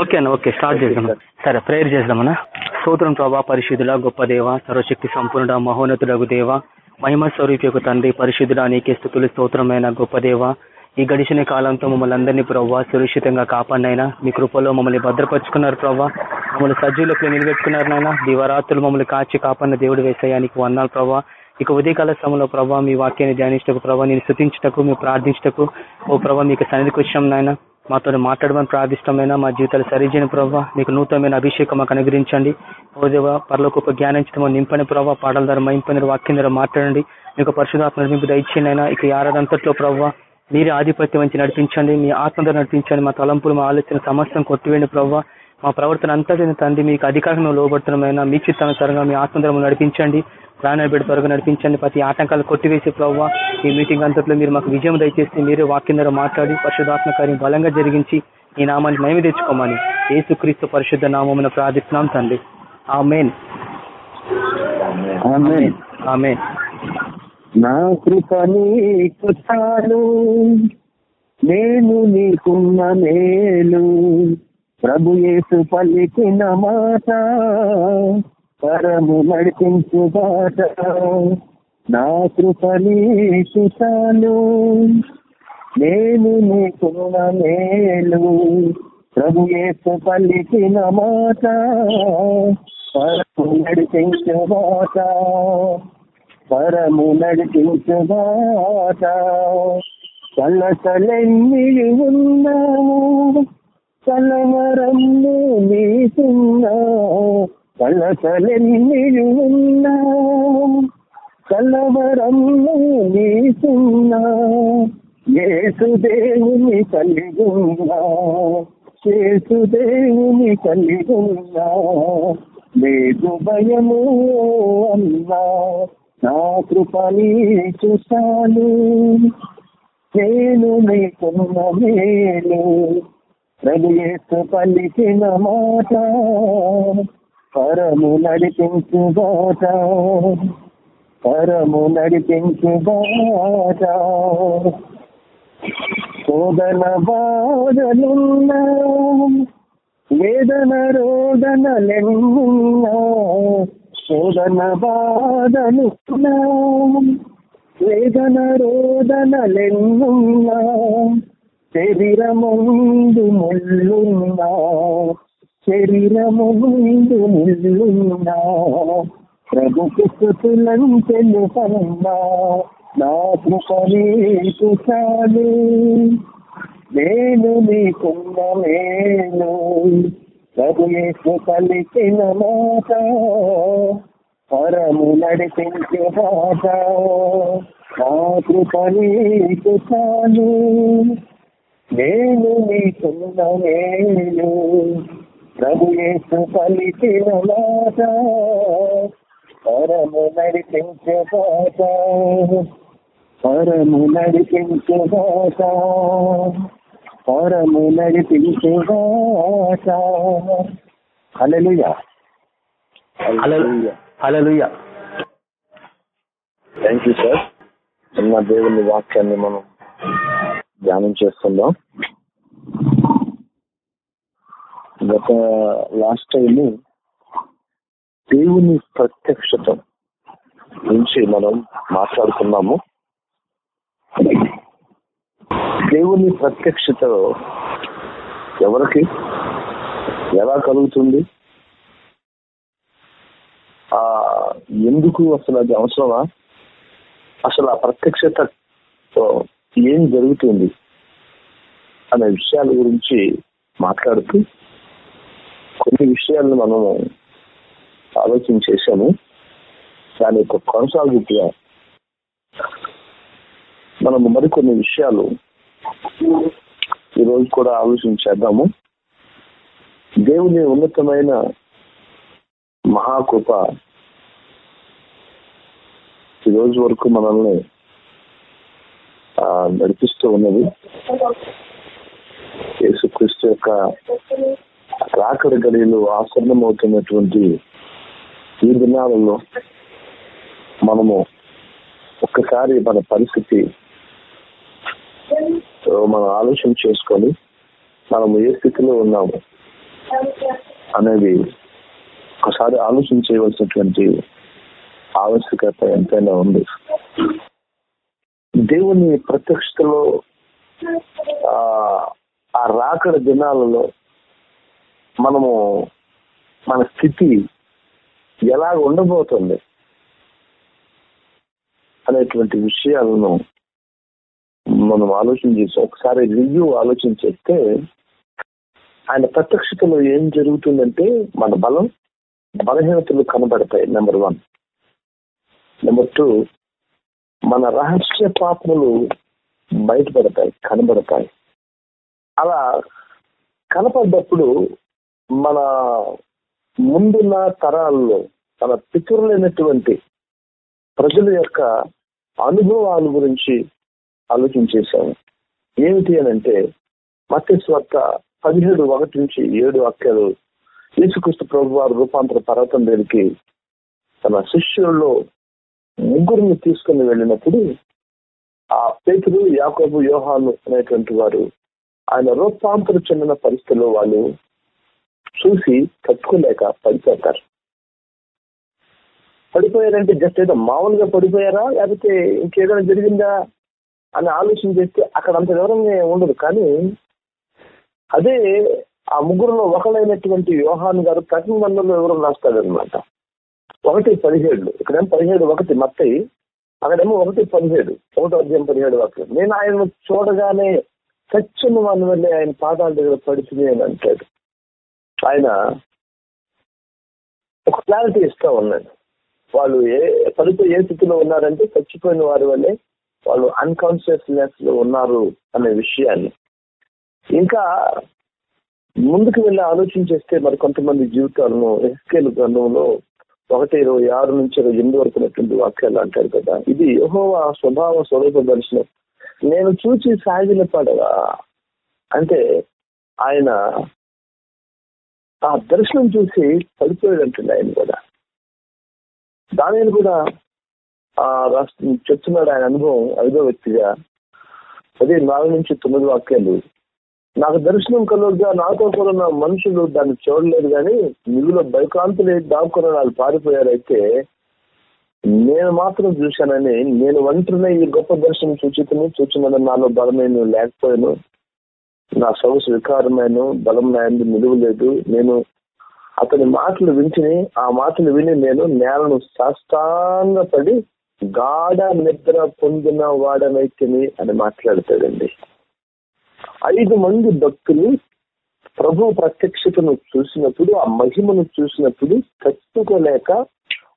Okay అన్న okay start చేద్దాం. సరే. ప్రేయర్ చేద్దామన్నా. స్తోత్రం ప్రభా పరిశుద్ధుల గొప్ప దేవ సర్వశక్తి సంపూర్ణ మహోన్నతుడగు దేవ మహిమ స్వరూపకు తండ్రి పరిశుద్ధుడ నీకే స్థుతులు స్తోత్రమైన గొప్ప దేవ. ఈ గడిచిన కాలంతో మమ్మల్ని అందరినీ ప్రభావ సురక్షితంగా కాపాడినైనా. మీ కృపలో మమ్మల్ని భద్రపరుచుకున్నారు ప్రభావ మమ్మల్ని సజ్జులకు నిలబెట్టుకున్నారు నాయన. దివరాత్రులు మమ్మల్ని కాచి కాపాడిన దేవుడు వేసయానికి వందాలు ప్రభావ ఇక ఉదయకాల సమయంలో ప్రభావ మీ వాక్యాన్ని ధ్యానించటకు ప్రభావ నేను స్థుతించటకు మేము ప్రార్థించటకు ఓ ప్రభావ మీకు సన్నిధికి వచ్చాం నాయన. మాతో మాట్లాడమని ప్రార్థిష్టమైన మా జీవితాలు సరిజైన ప్రభావ మీకు నూతనమైన అభిషేకం మాకు అనుగ్రహించండి. ఓదేవ దేవ పరలోక జ్ఞానించడం నింపని ప్రభావ పాటల ద్వారా మైంపని వాక్యం ద్వారా మాట్లాడండి. మీకు పరిశుధాత్మ నింపు దయచేయనైనా ఇక ఆరాధంతట్లో ప్రభావ మీరే ఆధిపత్యం నుంచి నడిపించండి. మీ ఆత్మ నడిపించండి. మా తలంపులు మా ఆలోచన సమస్యను కొట్టివేయండి ప్రభావ మా ప్రవర్తన అంతా తండ్రి మీకు అధికారంలో లోబడుతున్నామైనా మీ చిత్తానుసారంగా మీ ఆత్మధర్మం నడిపించండి. ప్రాణ బిడ్డ త్వరగా నడిపించండి. ప్రతి ఆటంకాలు కొట్టివేసి ప్రవ్వ ఈ మీటింగ్ అంతట్లో మీరు మాకు విజయం దయచేసి మీరే వాక్యం ద్వారా మాట్లాడి పరిశుధాత్మ కార్యం బలంగా జరిగించి ఈ నామాన్ని మేము తెచ్చుకోమని ఏసుక్రీస్తు పరిశుద్ధ నామమున ప్రార్థిస్తున్నాం తండ్రి. ఆమెన్. ఆమెన్. నా కృప నీకు చాలు నేను నీకున్న మేలు. ప్రభు యేసు పలికిన మాట పరము నడిపించు బాట. నా కృప చాలు. నేను నీకున్న మేలు ప్రభు యేసు పలికిన మాట పరము నడిపించు బాట. పరము నడిపించు నడిపించుబాట కలసలెన్ని ఉన్నా కలవరము నీకున్నా కలసలెన్ని ఉన్నా కలవరము నీకున్నా యేసుదేవుని కలిగున్నా యేసుదేవుని కలిగున్నా లేదు భయము అన్నా నా కృపని చూశాను నేను నీకున్న మేలు ప్రభు ప్రభుయేసు పలికిన మాట పరము నడిపించు బాట. పరము నడిపించు బాట. శోధన బాధలున్నా వేదన రోదనలెన్నున్నా శోధన బాధలున్నా వేదన రోదనలెన్నున్నా శరీరముందు ముళ్ళున్నా శరీరముందు ముళ్ళున్నా. ప్రభుకు స్థుతులంచెను కన్నా నా కృపనీకు చాలు. నేను నీకున్న నేను ప్రభుయేసు పలికిన మాట. పరము నడిపించే మాట. నా కృపనీకు చాలు. నేను నీకున్న మేలు ప్రభుయేసు పలికిన మాట పరము నడిపించే బాట పరము నడిపించే బాట పరము నడిపించే బాట hallelujah. Hallelujah. Thank you sir చిన్న దేవుని వాక్యాన్ని మనం ధ్యానం చేస్తున్నాం గత లాస్ట్ టైం దేవుని ప్రత్యక్షత నుంచి మనం మాట్లాడుకున్నాము. దేవుని ప్రత్యక్షత ఎవరికి? ఎలా కలుగుతుంది? ఆ ఎందుకు అసలు అది అవసరమా? అసలు ఆ ప్రత్యక్షత ఏం జరుగుతుంది అనే విషయాల గురించి మాట్లాడుతూ కొన్ని విషయాలను మనము ఆలోచన చేశాము. దాని యొక్క కొనసాగుతుగా మనము మరికొన్ని విషయాలు ఈరోజు కూడా ఆలోచన చేద్దాము. దేవుని ఉన్నతమైన మహాకృప ఈ రోజు వరకు మనల్ని నడిపిస్తూ ఉన్నది. యేసుక్రీస్తు యొక్క రాకడ గడియలు ఆసన్నమవుతున్నటువంటి ఈ దినాలలో మనము ఒక్కసారి మన పరిస్థితి మనం ఆలోచన చేసుకొని మనము ఏ స్థితిలో ఉన్నాము అనేది ఒకసారి ఆలోచన చేయవలసినటువంటి ఆవశ్యకత ఎంతైనా ఉంది. దేవుని ప్రత్యక్షతలో ఆ రాకడ దినాలలో మనము మన స్థితి ఎలా ఉండబోతుంది అనేటువంటి విషయాలను మనం ఆలోచన చేసి ఒకసారి రివ్యూ ఆలోచన చేస్తే ఆయన ప్రత్యక్షతలో ఏం జరుగుతుందంటే మన బలం బలహీనతలు కనబడతాయి నెంబర్ వన్. నెంబర్ టూ మన రహస్య పాపములు బయటపడతాయి కనబడతాయి. అలా కనపడ్డప్పుడు మన ముందున్న తరాల్లో మన పితరులైనటువంటి ప్రజల యొక్క అనుభవాల గురించి ఆలోచించేశాము ఏమిటి అని అంటే మత్స్వార్త పదిహేడు ఒకటి నుంచి ఏడు అక్కలు యేసుక్రీస్తు ప్రభు వారు రూపాంతర పర్వతం దగ్గరికి తన శిష్యుల్లో ముగ్గురిని తీసుకుని వెళ్ళినప్పుడు ఆ పేతులు యాకోబు యోహాను అనేటువంటి వారు ఆయన రూపాంతర చెందిన పరిస్థితుల్లో వాళ్ళు చూసి తట్టుకోలేక పడిపోతారు. పడిపోయారంటే జస్ట్ ఏదో మామూలుగా పడిపోయారా? లేకపోతే ఇంకేదైనా జరిగిందా? అని ఆలోచన చేస్తే అక్కడ అంత వివరంగా ఉండదు. కానీ అదే ఆ ముగ్గురులో ఒకళ్ళైనటువంటి యోహాన్ గారు ప్రకటన మందంలో వివరం రాస్తాడనమాట ఒకటి పదిహేడు. ఇక్కడేమో పదిహేడు ఒకటి మత్తయి అక్కడేమో ఒకటి పదిహేడు. ఒకటో అధ్యాయం పదిహేడు వాక్యం. నేను ఆయన చూడగానే చచ్చిన వాళ్ళ వల్లే ఆయన పాదాల దగ్గర పడుతుంది అని అంటాడు. ఆయన ఒక క్లారిటీ ఇస్తా ఉన్నాడు. వాళ్ళు ఏ పడిపోయి ఏ స్థితిలో ఉన్నారంటే చచ్చిపోయిన వారి వల్లే వాళ్ళు అన్కాన్షియస్నెస్లో ఉన్నారు అనే విషయాన్ని. ఇంకా ముందుకు వెళ్ళి ఆలోచించేస్తే మరి కొంతమంది జీవితాలను ఎస్కేల్ గ్రంథంలో ఒకటి ఇరవై ఆరు నుంచి ఇరవై ఎనిమిది వరకు ఉన్నటువంటి వాక్యాలు అంటారు కదా. ఇది యహోవా స్వభావ స్వరూప దర్శనం. నేను చూచి సాగిన పడగా అంటే ఆయన ఆ దర్శనం చూసి పడిపోయాడు ఆయన కూడా. దానిని కూడా ఆ రాష్ట్రం చెప్తున్నాడు ఆయన అనుభవం ఐదో వ్యక్తిగా. అదే నాలుగు నుంచి తొమ్మిది వాక్యాలు. నాకు దర్శనం కలుగుగా నాతో కూడా మనుషులు దాన్ని చూడలేదు కానీ మిగులు బైకాంతులు దాక్కున్న వాళ్ళు పారిపోయారైతే నేను మాత్రం చూశానని నేను ఒంటరినే ఈ గొప్ప దర్శనం చూచుకుని చూచినది నాలో బలమైన లేకపోయాను. నా సొగసు వికారమైన బలం నాయందు నిలువ లేదు. నేను అతని మాటలు వింటిని ఆ మాటలు విని నేను నేలను సాష్టాంగపడి గాఢ నిద్ర పొందిన వాడనైతిని అని మాట్లాడతాడండి. ఐదు మంది భక్తులు ప్రభు ప్రత్యక్షతను చూసినప్పుడు ఆ మహిమను చూసినప్పుడు తట్టుకోలేక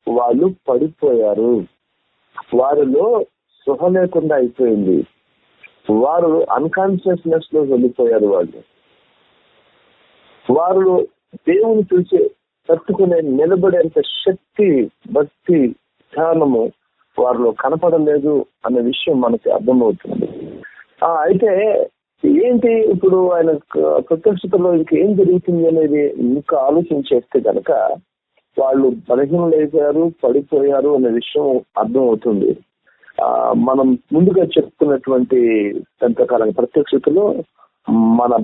వాళ్ళు పడిపోయారు. వారిలో సృహ లేకుండా అయిపోయింది. వారు అన్కాన్షియస్నెస్లో వెళ్ళిపోయారు వాళ్ళు. వారు దేవుని చూసే తట్టుకునే నిలబడేంత శక్తి భక్తి ధ్యానము వారిలో కనపడలేదు అనే విషయం మనకి అర్థమవుతుంది. అయితే ఏంటి ఇప్పుడు ఆయన ప్రత్యక్షతలో ఇంకేం జరుగుతుంది అనేది ఇంకా ఆలోచన చేస్తే కనుక వాళ్ళు బలహీనలు అయిపోయారు పడిపోయారు అనే విషయం అర్థమవుతుంది. ఆ మనం ముందుగా చెప్తున్నటువంటి ఎంతకాలం ప్రత్యక్షతలో మన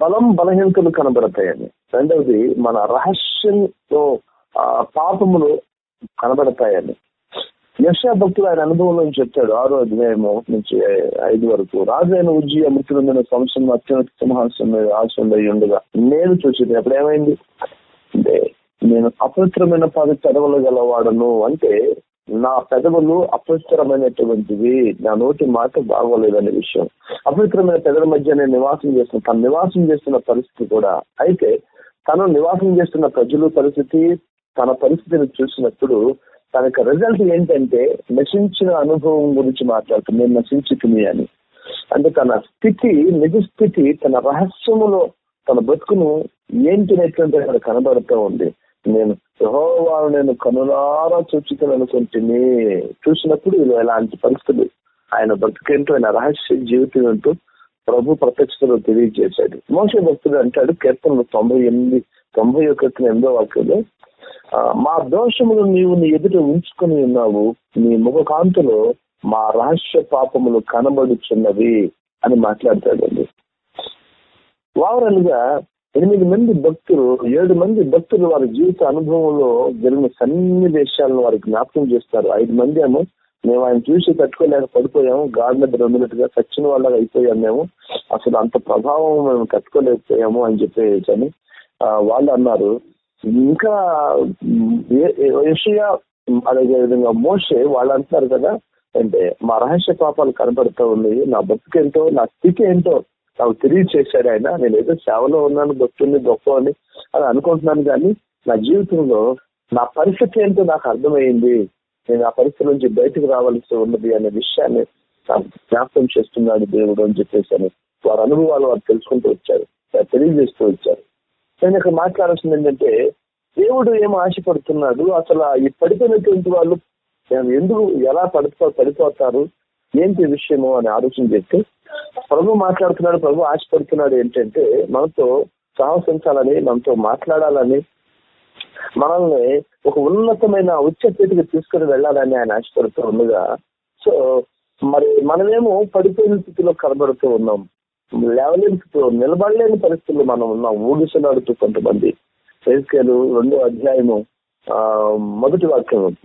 బలం బలహీనతలు కనబడతాయని. రెండవది మన రహస్యంలో ఆ పాపములు కనబడతాయని. యశా భక్తులు ఆయన అనుభవంలో చెప్తాడు ఆరో అధ్యాయము నుంచి ఐదు వరకు రాజైన ఉజ్జి అమృతులందిన సంవత్సరం అత్యున్నత సింహాసం మీద ఆశంలో ఉండగా నేను చూసింది అప్పుడు ఏమైంది? అంటే నేను అపవిత్రమైన పది పెదవులు గలవాడను అంటే నా పెదవులు అపవిత్రమైనటువంటివి నా నోటి మాట బాగోలేదనే విషయం. అపవిత్రమైన పెదవుల మధ్య నేను నివాసం చేస్తున్న తను నివాసం చేస్తున్న పరిస్థితి కూడా అయితే తను నివాసం చేస్తున్న ప్రజలు పరిస్థితి తన పరిస్థితిని చూసినప్పుడు తన యొక్క రిజల్ట్ ఏంటంటే నశించిన అనుభవం గురించి మాట్లాడుతుంది నేను నశించుకుని అని. అంటే తన స్థితి నిజ స్థితి తన రహస్యములో తన బతుకును ఏంటినట్లంటే అక్కడ కనబడుతూ ఉంది. నేను యహోవాను నేను కనులారా చూచుతాను చూసినప్పుడు ఇలా ఎలాంటి పరిస్థితులు ఆయన బతుకేంటో ఆయన రహస్య జీవితం ఏంటో ప్రభు ప్రత్యక్షతలో తెలియజేశాడు. మోస భక్తుడు అంటాడు కీర్తనలు తొంభై ఎనిమిది తొంభై ఒకటి ఎనిమిదో వాక్యంలో మా దోషములు నీవు నీ ఎదుట ఉంచుకుని ఉన్నావు. నీ ముఖకాంతిలో మా రహస్య పాపములు కనబడుచున్నవి అని మాట్లాడతాడండి. ఓవరాల్గా ఎనిమిది మంది భక్తులు ఏడు మంది భక్తులు వారి జీవిత అనుభవంలో జరిగిన సన్నివేశాలను వారికి జ్ఞాపకం చేస్తారు. ఐదు మంది ఏమో మేము ఆయన చూసి తట్టుకోలేక పడిపోయాము. గాడి మీద రొమ్మినట్టుగా సచ్చిన వాళ్ళగా అయిపోయాము మేము. అసలు అంత ప్రభావం మేము తట్టుకోలేకపోయాము అని చెప్పేసి అని వాళ్ళు అన్నారు. ఇంకా యషయా అలాగే విధంగా మోసే వాళ్ళు అంటున్నారు కదా అంటే మా రహస్య పాపాలు కనబడుతూ ఉన్నాయి నా బతుకేంటో నా స్థితి ఏంటో నాకు తిరిగి ఆయన. నేను ఏదో సేవలో ఉన్నాను భక్తుల్ని గొప్ప అని అని అనుకుంటున్నాను కానీ నా జీవితంలో నా పరిస్థితి ఏంటో నాకు అర్థమైంది. నేను ఆ పరిస్థితి నుంచి బయటకు రావాల్సి ఉన్నది అనే విషయాన్ని జ్ఞాపకం చేస్తున్నాడు దేవుడు అని చెప్పేసి అని వారి అనుభవాలు వారు తెలుసుకుంటూ వచ్చారు తెలియజేస్తూ వచ్చారు. నేను ఇక్కడ మాట్లాడాల్సింది ఏంటంటే దేవుడు ఏం ఆశపడుతున్నాడు? అసలు ఈ పడిపోయినటువంటి వాళ్ళు ఎందుకు ఎలా పడిపో పడిపోతారు? ఏంటి విషయము అని ఆలోచన చేస్తే ప్రభు మాట్లాడుతున్నాడు ప్రభు ఆశపడుతున్నాడు ఏంటంటే మనతో సాహసించాలని మనతో మాట్లాడాలని మనల్ని ఒక ఉన్నతమైన ఉచ్చస్థితికి తీసుకుని వెళ్ళాలని ఆయన ఆశపడుతూ ఉండగా సో మరి మనమేమో పడిపోయిన స్థితిలో కనబడుతూ ఉన్నాం. లేవలేని నిలబడలేని పరిస్థితుల్లో మనం ఉన్నాం. ఊగిసలాడుతూ కొంతమంది. ఫేస్కేలు రెండో అధ్యాయము ఆ మొదటి వాక్యం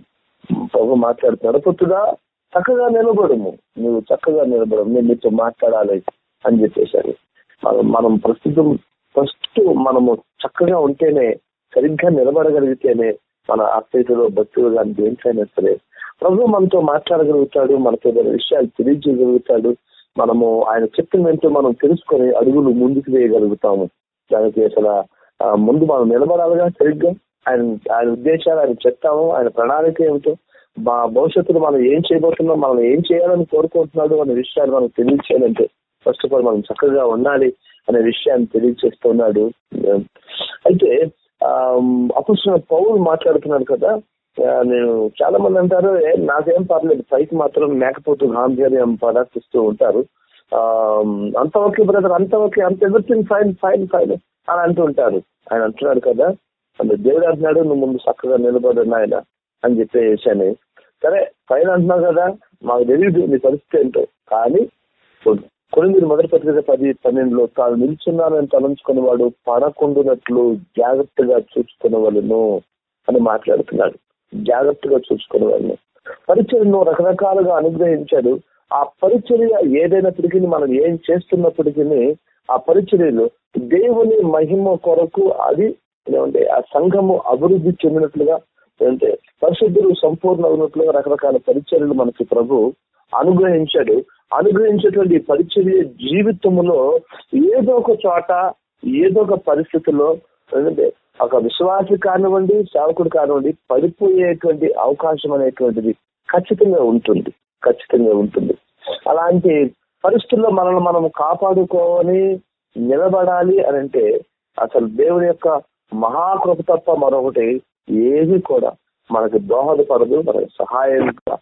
ప్రభు మాట్లాడుతున్నాడు పుత్రుడా చక్కగా నిలబడము. నువ్వు చక్కగా నిలబడము. నేను నీతో మాట్లాడాలి అని చెప్పేశారు. మనం ప్రస్తుతం ఫస్ట్ మనము చక్కగా ఉంటేనే సరిగ్గా నిలబడగలిగితేనే మన అత్యతలో భక్తులు కానీ దేనికైనా సరే ప్రభు మనతో మాట్లాడగలుగుతాడు మనతో ఏదైనా విషయాలు తెలియజేయగలుగుతాడు మనము ఆయన చెప్పిన వెంటనే మనం తెలుసుకొని అడుగులు ముందుకు వేయగలుగుతాము. దానికి అసలు ముందు మనం నిలబడాలిగా సరిగ్గా. ఆయన ఆయన ఉద్దేశాలు ఆయన చెప్తాము ఆయన ప్రణాళిక ఏమిటో. మా భవిష్యత్తులో మనం ఏం చేయబోతున్నాం మనం ఏం చేయాలని కోరుకుంటున్నాడు అనే విషయాలు మనం తెలియచేయాలంటే ఫస్ట్ ఆఫ్ ఆల్ మనం చక్కగా ఉండాలి అనే విషయాన్ని తెలియచేస్తున్నాడు. అయితే అప్పుడు పౌరులు మాట్లాడుతున్నాడు కదా నేను చాలా మంది అంటారు నాకేం పర్లేదు పైకి మాత్రం మేకపోతూ గాంభీర్యం ప్రదర్శిస్తూ ఉంటారు. అంత ఓకే బ్రదర్ అంత ఓకే అంత ఎవ్రీథింగ్ ఫైన్ ఫైన్ ఫైన్ అని అంటూ ఉంటారు ఆయన అంటున్నాడు కదా అంటే దేవుడు అంటున్నాడు నువ్వు ముందు చక్కగా నిలబడు ఆయన అని చెప్పేసాను సరే ఫైన్ అంటున్నావు కదా మాకు తెలియదు నీ పరిస్థితి ఏంటో. కానీ కొన్ని మీరు మొదటి పత్రిక పది పన్నెండులో తాను నిల్చున్నానని తలంచుకున్న వాడు పడకుండునట్లు జాగ్రత్తగా చూసుకున్న వాళ్ళను అని మాట్లాడుతున్నాడు. జాగ్రత్తగా చూసుకునేవాడిని పరిచర్ను రకరకాలుగా అనుగ్రహించాడు. ఆ పరిచర్య ఏదైనప్పటికీ మనం ఏం చేస్తున్నప్పటికీ ఆ పరిచర్యలు దేవుని మహిమ కొరకు అది ఏమంటే ఆ సంఘము అభివృద్ధి చెందినట్లుగా అంటే పరిశుద్ధులు సంపూర్ణ ఉన్నట్లుగా రకరకాల పరిచర్యలు మనకి ప్రభు అనుగ్రహించాడు. అనుగ్రహించేటువంటి పరిచర్య జీవితంలో ఏదో ఒక చోట ఏదో ఒక పరిస్థితిలో ఒక విశ్వాసి కానివ్వండి సేవకుడు కానివ్వండి పడిపోయేటువంటి అవకాశం అనేటువంటిది ఖచ్చితంగా ఉంటుంది ఖచ్చితంగా ఉంటుంది. అలాంటి పరిస్థితుల్లో మనల్ని మనం కాపాడుకోవాలి నిలబడాలి అని అంటే అసలు దేవుని యొక్క మహాకృప తప్ప మరొకటి ఏది కూడా మనకు దోహదపడదు మనకు సహాయంగా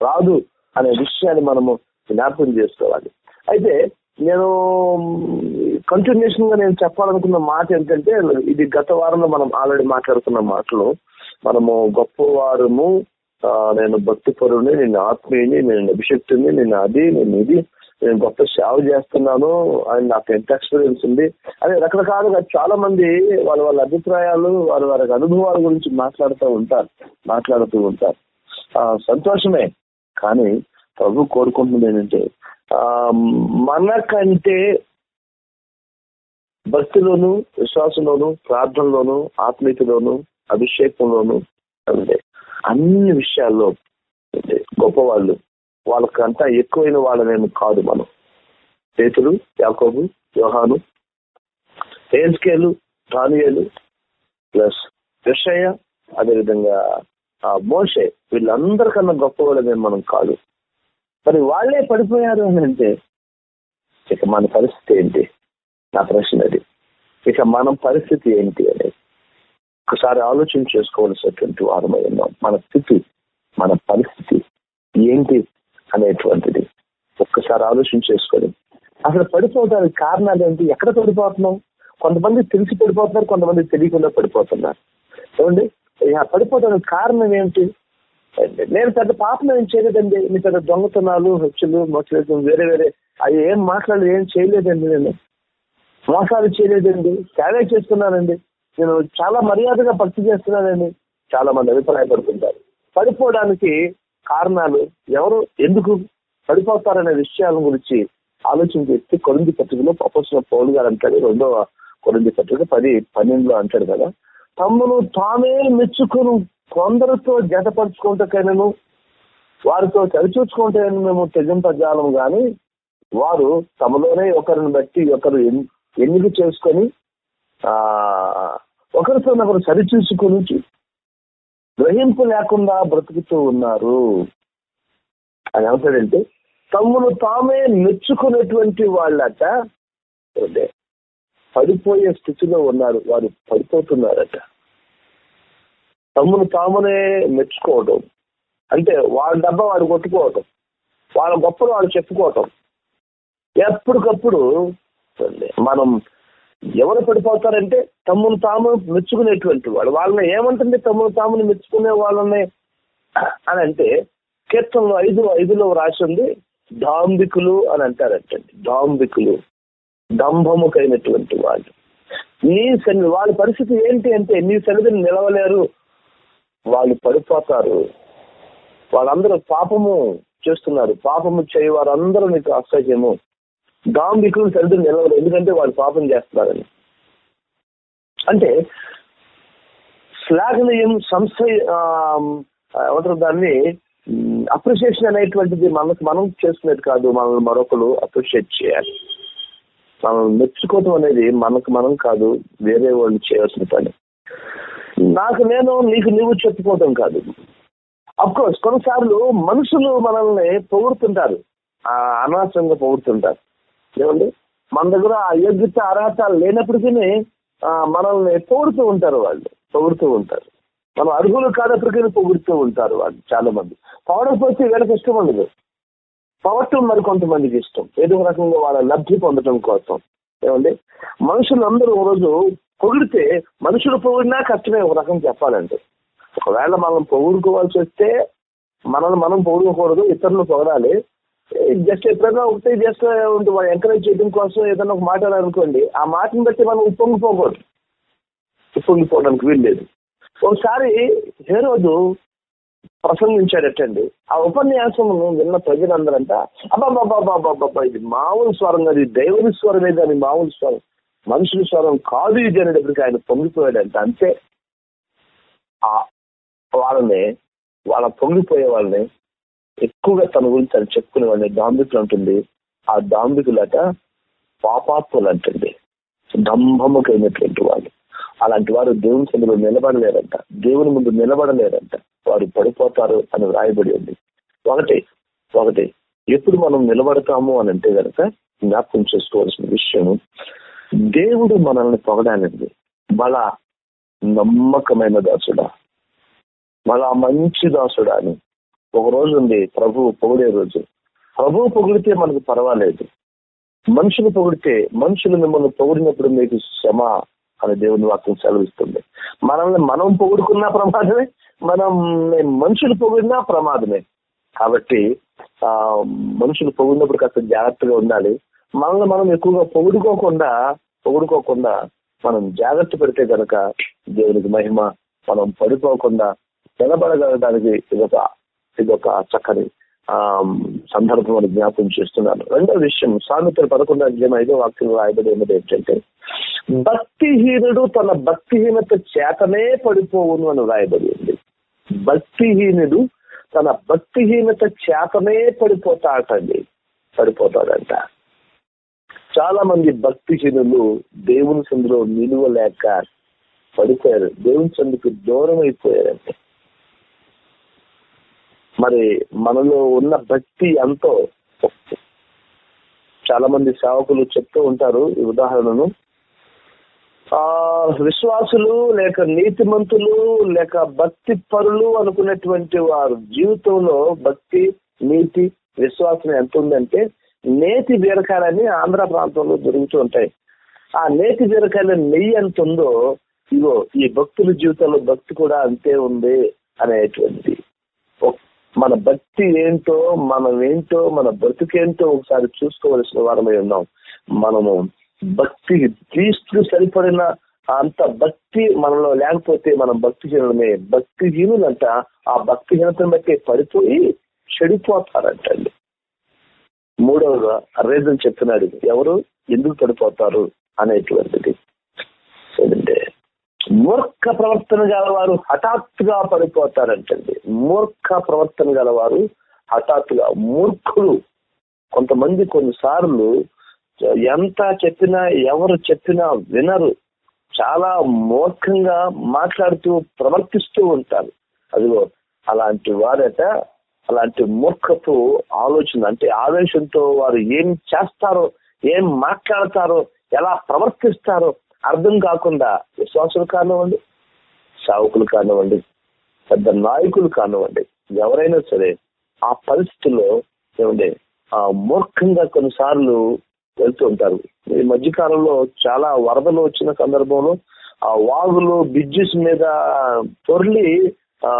రాదు అనే విషయాన్ని మనము జ్ఞాపకం చేసుకోవాలి. అయితే నేను కంటిన్యూషన్గా నేను చెప్పాలనుకున్న మాట ఏంటంటే ఇది గత వారంలో మనం ఆల్రెడీ మాట్లాడుకున్న మాటలు. మనము గొప్పవారము వారము నేను భక్తి పరుని నేను ఆత్మీయుని నేను అభిషక్తుని నేను అది నేను ఇది నేను గొప్ప సేవ చేస్తున్నాను అని నాకు ఎంత ఎక్స్పీరియన్స్ ఉంది. అదే రకరకాలుగా చాలా మంది వాళ్ళ వాళ్ళ అభిప్రాయాలు వాళ్ళ వారి అనుభవాల గురించి మాట్లాడుతూ ఉంటారు మాట్లాడుతూ ఉంటారు. ఆ, సంతోషమే. కానీ ప్రభు కోరుకుంటుంది ఏంటంటే ఆ, మనకంటే భక్తిలోను విశ్వాసంలోను ప్రార్థనలోను ఆత్మీయతలోను అభిషేకంలోను అంటే అన్ని విషయాల్లో అంటే గొప్పవాళ్ళు. వాళ్ళకంతా ఎక్కువైన వాళ్ళనేమి కాదు మనం. పేతులు యాకోబు యోహాను హేన్స్కేలు దానియేలు ప్లస్ విషయ అదేవిధంగా ఆ మోషే. వీళ్ళందరికన్నా గొప్పవాళ్ళనేమి మనం కాదు. మరి వాళ్ళే పడిపోయారు అని అంటే ఇక మన పరిస్థితి ఏంటి? నా ప్రశ్న ఇక మనం పరిస్థితి ఏంటి అనేది. ఒకసారి ఆలోచన చేసుకోవాల్సినటువంటి వారమై ఉన్నాం. మన స్థితి మన పరిస్థితి ఏంటి అనేటువంటిది ఒక్కసారి ఆలోచన చేసుకోండి అసలు పడిపోవడానికి కారణాలు ఏంటి? ఎక్కడ పడిపోతున్నాం? కొంతమంది తెలిసి పడిపోతున్నారు కొంతమంది తెలియకుండా పడిపోతున్నారు. చూడండి ఇక పడిపోవడానికి కారణం ఏంటి? నేను పెద్ద పాపం ఏం చేయలేదండి. మీ పెద్ద దొంగతనాలు హెచ్చులు మొట్టలేదు వేరే వేరే. అవి ఏం మాట్లాడలేదు ఏం చేయలేదండి నేను. మోసాలు చేయలేదండి సేవే చేస్తున్నానండి. నేను చాలా మర్యాదగా భక్తి చేస్తున్నానండి చాలా మంది అభిప్రాయపడుతుంటారు. పడిపోవడానికి కారణాలు ఎవరు ఎందుకు పడిపోతారనే విషయాల గురించి ఆలోచన చేస్తే కొరింది పత్రికలో అపోసిన పౌలు గారు అంటాడు రెండవ కొరింది పత్రిక పది పన్నెండులో అంటాడు కదా. తమ్మును తామే మెచ్చుకును కొందరితో జతపరుచుకుంటకైనను వారితో సరిచూచుకుంటే మేము తెగింపజాలం గాని వారు తమలోనే ఒకరిని బట్టి ఒకరు ఎన్నిక చేసుకొని ఆ ఒకరితో ఒకరు సరిచూసుకుని గ్రహింపు లేకుండా బ్రతుకుతూ ఉన్నారు. అని ఏమంటాడంటే తమ్మును తామే మెచ్చుకునేటువంటి వాళ్ళట పడిపోయే స్థితిలో ఉన్నారు వారు పడిపోతున్నారట. తమ్మును తామునే మెచ్చుకోవడం అంటే వాళ్ళ డబ్బా వాడు కొట్టుకోవటం. వాళ్ళ గొప్పలు వాళ్ళు చెప్పుకోవటం. ఎప్పటికప్పుడు మనం ఎవరు పడిపోతారంటే తమ్మును తాము మెచ్చుకునేటువంటి వాళ్ళు వాళ్ళని ఏమంటుంది తమ్మును తాముని మెచ్చుకునే వాళ్ళని అని అంటే కీర్తనలో ఐదు ఐదులో రాసింది డాంబికులు అని అంటారంటండి. డాంబికులు డంభముకైనటువంటి వాళ్ళు. నీ సన్ని వాళ్ళ పరిస్థితి ఏంటి అంటే నీ సన్నిధిని నిలవలేరు. వాళ్ళు పడిపోతారు. వాళ్ళందరూ పాపము చేస్తున్నారు. పాపము చేయ వారందరూ నీకు అసహ్యము. డాంబికులు సరిగ్గా నిలవరు ఎందుకంటే వాళ్ళు పాపం చేస్తున్నారని అంటే శ్లాఘనీయం సంస్థ ఏమంటారు దాన్ని అప్రిషియేషన్ అనేటువంటిది మనకు మనం చేసుకునేది కాదు మనల్ని మరొకరు అప్రిషియేట్ చేయాలి. మనం మెచ్చుకోవటం అనేది మనకు మనం కాదు వేరే వాళ్ళు చేయాల్సిన పని. నాకు నేను నీకు నువ్వు చెప్పుకోవటం కాదు. కోర్స్ కొన్నిసార్లు మనుషులు మనల్ని పొగుడుతుంటారు. ఆ అనవసరంగా పొగుడుతుంటారు. ఏమండి? మన దగ్గర ఆ యోగ్యత అర్హత లేనప్పటికీ మనల్ని పొగుడుతూ ఉంటారు వాళ్ళు పొగుడుతూ ఉంటారు. మనం అర్హులు కానప్పటికీ పొగుడుతూ ఉంటారు వాళ్ళు చాలా మంది పవడకపోతే వీళ్ళకి ఇష్టం ఉండదు పొగట్టం మరి కొంతమందికి ఇష్టం. ఏదో రకంగా వాళ్ళ లబ్ధి పొందడం కోసం. ఏమండి? మనుషులందరూ రోజు పొగిడితే మనుషులు పొగిడినా కష్టమే ఒక రకం చెప్పాలంటే. ఒకవేళ మనం పొగుడుకోవాల్సి వస్తే మనల్ని మనం పొగుడుకోకూడదు ఇతరులు పొగడాలి. జస్ట్ ఎప్పుడైనా ఒకటి జస్ట్ ఎంకరేజ్ చేయడం కోసం ఏదైనా ఒక మాట అనుకోండి ఆ మాటను బట్టి మనం ఉప్పొంగిపోకూడదు. ఉప్పొంగిపోవడానికి వీల్లేదు. ఒకసారి ఏ రోజు ప్రసంగించాడటండి. ఆ ఉపన్యాసమును విన్న ప్రజలందరంట అబ్బాబాబాబాబాబా ఇది మామూలు స్వరం కాదు ఇది దైవుని స్వరమే కానీ మామూలు స్వరం. మనుషుల స్వరం కాదు ఇది అనేటప్పటికి ఆయన పొంగిపోయాడంట. అంతే. ఆ వాళ్ళని వాళ్ళ పొంగిపోయే వాళ్ళని ఎక్కువగా తన గురించి అని చెప్పుకునేవాడిని దాంబికులు అంటుంది. ఆ దాంబికులట పాపాత్ములు అంటుంది. దంభముకైనటువంటి వాళ్ళు. అలాంటి వారు దేవుని సందులో నిలబడలేరంట. దేవుని ముందు నిలబడలేరంట. వారు పడిపోతారు అని వ్రాయబడి ఉంది. ఒకటి ఒకటి ఎప్పుడు మనం నిలబడతాము అని అంటే కనుక జ్ఞాపకం చేసుకోవాల్సిన విషయం దేవుడు మనల్ని పొగడానికి బల నమ్మకమైన దాసుడా. మళ్ళా మంచి దాసుడా అని. ఒక రోజు ఉంది ప్రభు పొగిడే రోజు. ప్రభువు పొగిడితే మనకు పర్వాలేదు. మనుషులు పొగిడితే మనుషులు మిమ్మల్ని పొగిడినప్పుడు మీకు శ్రమ అని దేవుని వాక్యం సెలవిస్తుంది. మనల్ని మనం పొగుడుకున్నా ప్రమాదమే మనం మనుషులు పొగిడినా ప్రమాదమే. కాబట్టి ఆ మనుషులు పొగిడినప్పుడు కాస్త జాగ్రత్తగా ఉండాలి. మనల్ని మనం ఎక్కువగా పొగుడుకోకుండా పొగుడుకోకుండా మనం జాగ్రత్త పెడితే గనక దేవునికి మహిమ మనం పడిపోకుండా నిలబడగలడానికి ఇది ఒక చక్కని ఆ సందర్భం అని జ్ఞాపకం చేస్తున్నాను. రెండో విషయం సామెతలు పదకొండు అధ్యాయం ఐదో వాక్యం రాయబడి ఉన్నది ఏంటంటే భక్తిహీనుడు తన భక్తిహీనత చేతనే పడిపోవును అని రాయబడి ఉంది. భక్తిహీనుడు తన భక్తిహీనత చేతనే పడిపోతాడండి. పడిపోతాడంట. చాలా మంది భక్తిహీనులు దేవుని సందులో నిలువలేక పడిపోయారు. దేవుని సందుకు దూరం అయిపోయారంటే మరి మనలో ఉన్న భక్తి ఎంతో. చాలా మంది సేవకులు చెప్తూ ఉంటారు ఈ ఉదాహరణను. ఆ విశ్వాసులు లేక నీతిమంతులు లేక భక్తి పరులు అనుకున్నటువంటి వారు జీవితంలో భక్తి నీతి విశ్వాసం ఎంత ఉందంటే నేతి బీరకాయలని ఆంధ్ర ప్రాంతంలో దొరుకుతూ ఉంటాయి. ఆ నేతి బీరకాయల నెయ్యి ఎంత ఉందో ఇగో ఈ భక్తుల జీవితంలో భక్తి కూడా అంతే ఉంది అనేటువంటి మన భక్తి ఏంటో మనం ఏంటో మన బ్రతుకేంటో ఒకసారి చూసుకోవలసిన వారమై ఉన్నాం. మనము భక్తి క్రీస్తు సరిపడిన అంత భక్తి మనలో లేకపోతే మనం భక్తిహీనులమే. భక్తిహీనులంట ఆ భక్తిహీనతను బట్టి పడిపోయి చెడిపోతారంటండి. మూడవగా రీజన్ చెప్తున్నాడు ఎవరు? ఎందుకు పడిపోతారు అనేటువంటిది. ఏంటంటే మూర్ఖ ప్రవర్తన గలవారు హఠాత్తుగా పడిపోతారంటండి. మూర్ఖ ప్రవర్తన గలవారు హఠాత్తుగా మూర్ఖులు. కొంతమంది కొన్నిసార్లు ఎంత చెప్పినా ఎవరు చెప్పినా వినరు. చాలా మూర్ఖంగా మాట్లాడుతూ ప్రవర్తిస్తూ ఉంటారు. అదిగో అలాంటి వారట అలాంటి మూర్ఖపు ఆలోచన అంటే ఆవేశంతో వారు ఏం చేస్తారో ఏం మాట్లాడతారో ఎలా ప్రవర్తిస్తారో అర్థం కాకుండా విశ్వాసులు కానివ్వండి సావుకులు కానివ్వండి పెద్ద నాయకులు కానివ్వండి ఎవరైనా సరే ఆ పరిస్థితుల్లో ఏమండి ఆ మూర్ఖంగా కొన్నిసార్లు వెళ్తూ ఉంటారు. ఈ మధ్యకాలంలో చాలా వరదలు వచ్చిన సందర్భంలో ఆ వాగులు బ్రిడ్జెస్ మీద పొర్లి ఆ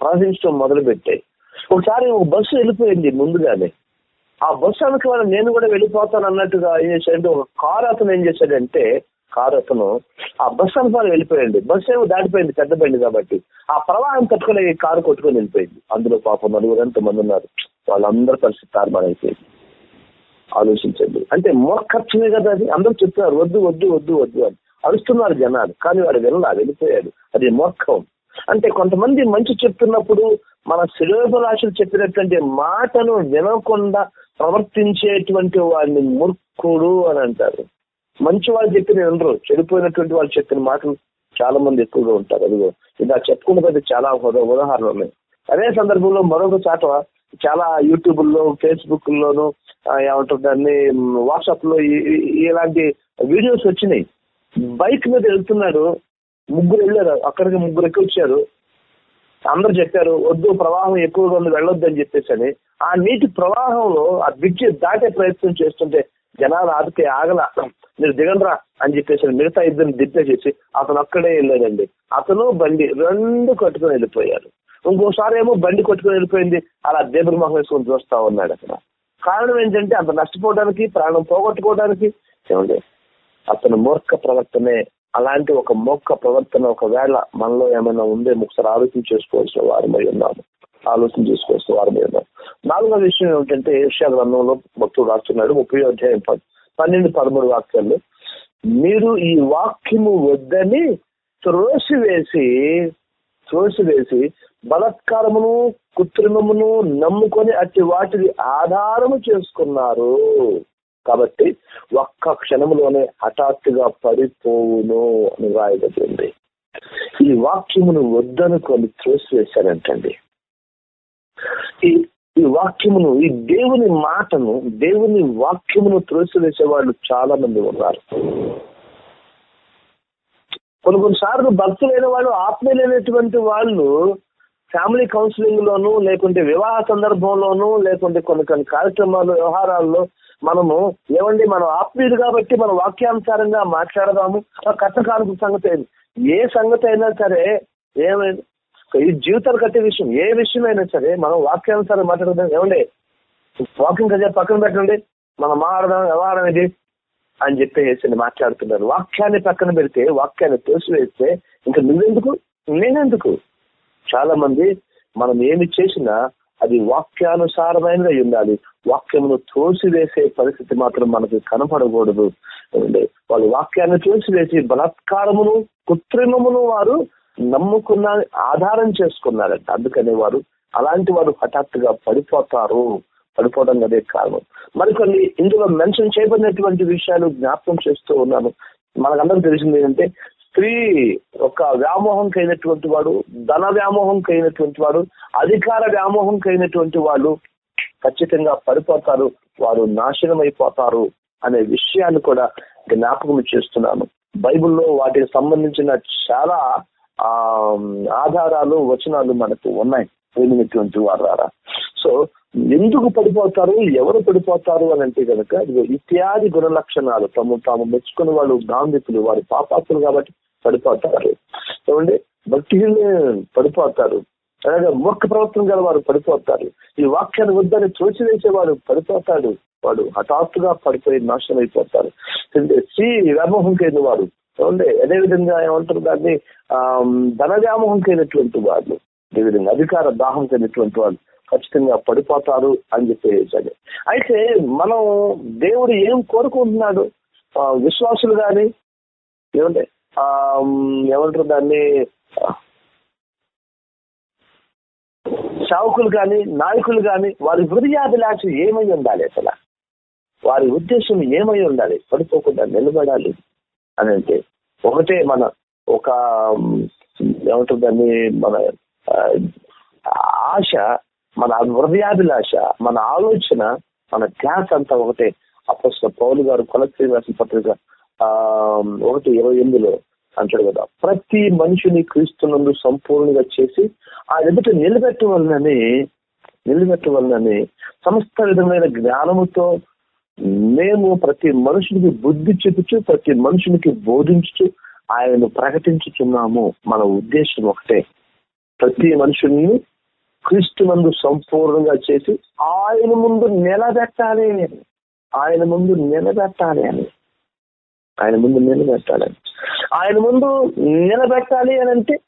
ప్రవహించడం మొదలు పెట్టాయి ఒకసారి ఒక బస్సు వెళ్ళిపోయింది ముందుగానే. ఆ బస్సు అనుకోవాలి నేను కూడా వెళ్ళిపోతాను అన్నట్టుగా ఏం చేశాడంటే ఒక కారు అతను ఏం చేశాడంటే కారు అతను. ఆ బస్ అనుకోవాలి వెళ్ళిపోయింది. బస్ ఏమో దాటిపోయింది పెద్ద బండి కాబట్టి. ఆ ప్రవాహం తట్టుకుని కారు కొట్టుకొని వెళ్ళిపోయింది. అందులో పాపం నలుగురు ఎంత మంది ఉన్నారు. కలిసి పరిస్థితి తారుమారైపోయింది ఆలోచించండి. అంటే మూర్ఖర్చమే కదా అది. అందరూ చెప్తున్నారు వద్దు వద్దు వద్దు వద్దు అని. అరుస్తున్నారు జనాలు కానీ వాడు వెళ్ళా వెళ్ళిపోయాడు. అది మొక్కం అంటే కొంతమంది మంచి చెప్తున్నప్పుడు మన శిరోభలాషలు చెప్పినటువంటి మాటను వినకుండా ప్రవర్తించేటువంటి వాడిని మూర్ఖుడు అని అంటారు. మంచి వాళ్ళు చెప్పిన వినరు. చెడిపోయినటువంటి వాళ్ళు చెప్పిన మాటలు చాలా మంది ఎక్కువగా ఉంటారు. అదిగో ఇలా చెప్పుకున్నది చాలా ఉదాహరణలు ఉన్నాయి అదే సందర్భంలో మరొక చాట చాలా యూట్యూబ్లో ఫేస్బుక్ లోను ఆ, ఏమంటారు దాన్ని వాట్సాప్లో ఇలాంటి వీడియోస్ వచ్చినాయి. బైక్ మీద వెళ్తున్నాడు ముగ్గురు వెళ్ళారు అక్కడికి ముగ్గురు ఎక్కువ వచ్చారు. అందరు చెప్పారు వద్దు ప్రవాహం ఎక్కువగా ఉంది వెళ్ళొద్దు అని చెప్పేసి అని ఆ నీటి ప్రవాహంలో ఆ బ్రిడ్జ్ దాటే ప్రయత్నం చేస్తుంటే జనాలు ఆదికి ఆగల మీరు దిగండ్రా అని చెప్పేసి మిగతా ఇద్దరిని దిప్పేసేసి అతను అక్కడే వెళ్ళాడండి. అతను బండి రెండు కట్టుకుని వెళ్ళిపోయారు ఇంకోసారి ఏమో బండి కొట్టుకుని వెళ్ళిపోయింది. అలా దేవుడి మొహం వేసుకొని చూస్తా ఉన్నాడు అక్కడ. కారణం ఏంటంటే అంత నష్టపోవడానికి ప్రాణం పోగొట్టుకోవడానికి ఏమండి? అతను మూర్ఖ ప్రవర్తనే అలాంటి ఒక మొక్క ప్రవర్తన ఒకవేళ మనలో ఏమైనా ఉందే ఒకసారి ఆలోచన చేసుకోవాల్సిన వారమై ఉన్నాము. ఆలోచన చేసుకోవాల్సిన వారమై ఉన్నాము. నాలుగో విషయం ఏమిటంటే ఏషియా గ్రంథంలో భక్తుడు రాస్తున్నాడు ముప్పై అధ్యాయం పన్నెండు పదమూడు వాక్యాలు మీరు ఈ వాక్యము వద్దని త్రోసివేసి త్రోసివేసి బలత్కారమును కృత్రిమమును నమ్ముకొని అట్టి వాటిని ఆధారము చేసుకున్నారు. కాబట్టి ఒక్క క్షణములోనే హఠాత్తుగా పడిపోవును అని రాయబడింది ఈ వాక్యమును వద్దనుకొని త్రోసివేశారంటండి. ఈ ఈ వాక్యమును ఈ దేవుని మాటను దేవుని వాక్యమును త్రోసివేసే వాళ్ళు చాలా మంది ఉన్నారు. కొన్ని కొన్నిసార్లు భక్తులైన వాళ్ళు ఆత్మీయులైనటువంటి వాళ్ళు ఫ్యామిలీ కౌన్సిలింగ్ లోను లేకుంటే వివాహ సందర్భంలోను లేకుంటే కొన్ని కొన్ని కార్యక్రమాలు వ్యవహారాల్లో మనము ఏమండి మనం ఆత్మీయుడు కాబట్టి మన వాక్యానుసారంగా మాట్లాడదాము. ఆ సంగతి అయింది ఏ సంగతి అయినా సరే ఏమైంది ఈ జీవితాలు కట్టే విషయం ఏ విషయం అయినా సరే మనం వాక్యానుసారం మాట్లాడదాం. ఏమండి వాకింగ్ కదా పక్కన పెట్టండి. మనం మాట్లాడదాం వ్యవహారం ఇది అని చెప్పేసి మాట్లాడుతున్నారు వాక్యాన్ని పక్కన పెడితే వాక్యాన్ని తోసివేస్తే ఇంకా నువ్వెందుకు? నేనెందుకు? చాలా మంది మనం ఏమి చేసినా అది వాక్యానుసారమైనది ఉండాలి. వాక్యమును తోసివేసే పరిస్థితి మాత్రం మనకి కనపడకూడదు. అంటే వాళ్ళు వాక్యాన్ని తోసివేసి బలాత్కారమును కృత్రిమమును వారు నమ్ముకున్న ఆధారం చేసుకున్నారంట. అందుకని వారు అలాంటి వారు హఠాత్తుగా పడిపోతారు. పడిపోవడం అదే కారణం. మరికొన్ని ఇందులో మెన్షన్ చేయబడినటువంటి విషయాలు జ్ఞాపకం చేస్తూ ఉన్నాను. మనకందరూ తెలిసింది ఏంటంటే స్త్రీ ఒక వ్యామోహం కైనటువంటి వాడు ధన వ్యామోహం కైనటువంటి వాడు అధికార వ్యామోహం కైనటువంటి వాళ్ళు ఖచ్చితంగా పడిపోతారు వారు నాశనం అయిపోతారు అనే విషయాన్ని కూడా జ్ఞాపకం చేస్తున్నాను. బైబిల్లో వాటికి సంబంధించిన చాలా ఆ ఆధారాలు వచనాలు మనకు ఉన్నాయి. పోయినటువంటి వారు రారా సో ఎందుకు పడిపోతారు? ఎవరు పడిపోతారు అని అంటే కనుక ఇత్యాది గుణ లక్షణాలు తమ తాము మెచ్చుకున్న వాళ్ళు గాంధితులు వారి పాపాసులు కాబట్టి పడిపోతారు. ఏమంటే భక్తిహీన పడిపోతారు. అలాగే మొక్క ప్రవర్తన గల వారు పడిపోతారు. ఈ వాక్యాన్ని వద్దని తోచివేసే వారు పడిపోతాడు వాడు హఠాత్తుగా పడిపోయి నాశనం అయిపోతారు. శ్రీ వ్యామోహం కైన వారు చూడండి అదే విధంగా ఏమంటారు దాన్ని? ఆ ధన వ్యామోహం కైనటువంటి వాళ్ళు అదేవిధంగా అధికార దాహం కైనటువంటి వాళ్ళు ఖచ్చితంగా పడిపోతారు అని చెప్పేసాడు అయితే మనం దేవుడు ఏం కోరుకుంటున్నాడు? విశ్వాసులు కానీ ఏమంటే ఆ ఏమంటారు దాన్ని? ఆ, సేవకులు కానీ నాయకులు కానీ వారి హృదయాభిలాష ఏమై ఉండాలి అసలు? వారి ఉద్దేశం ఏమై ఉండాలి? పడిపోకుండా నిలబడాలి అని అంటే ఒకటే మన ఒక ఉమ్, ఏమంటారు దాన్ని? మన ఆశ మన హృదయాభిలాష మన ఆలోచన మన ధ్యాస అంతా ఒకటే. అప్పసిన పౌలు గారు కొలక్తి రాసిన పత్రిక ఆ ఒకటి ఇరవై ఎనిమిదిలో అంటాడు కదా ప్రతి మనిషిని క్రీస్తునందు సంపూర్ణంగా చేసి ఆ ఎదుట నిలబెట్టవలనని నిలబెట్టవలనని సమస్త విధమైన జ్ఞానముతో మేము ప్రతి మనుషునికి బుద్ధి చెబుతూ ప్రతి మనుషునికి బోధించుచు ఆయనను ప్రకటించుచున్నాము. మన ఉద్దేశం ఒకటే. ప్రతి మనుషుల్ని క్రీస్తు నందు సంపూర్ణంగా చేసి ఆయన ముందు నిలబెట్టాలి అని. ఆయన ముందు నిలబెట్టాలి అని. ఆయన ముందు నిలబెట్టాలని ఆయన ముందు నిలబెట్టాలి అని అంటే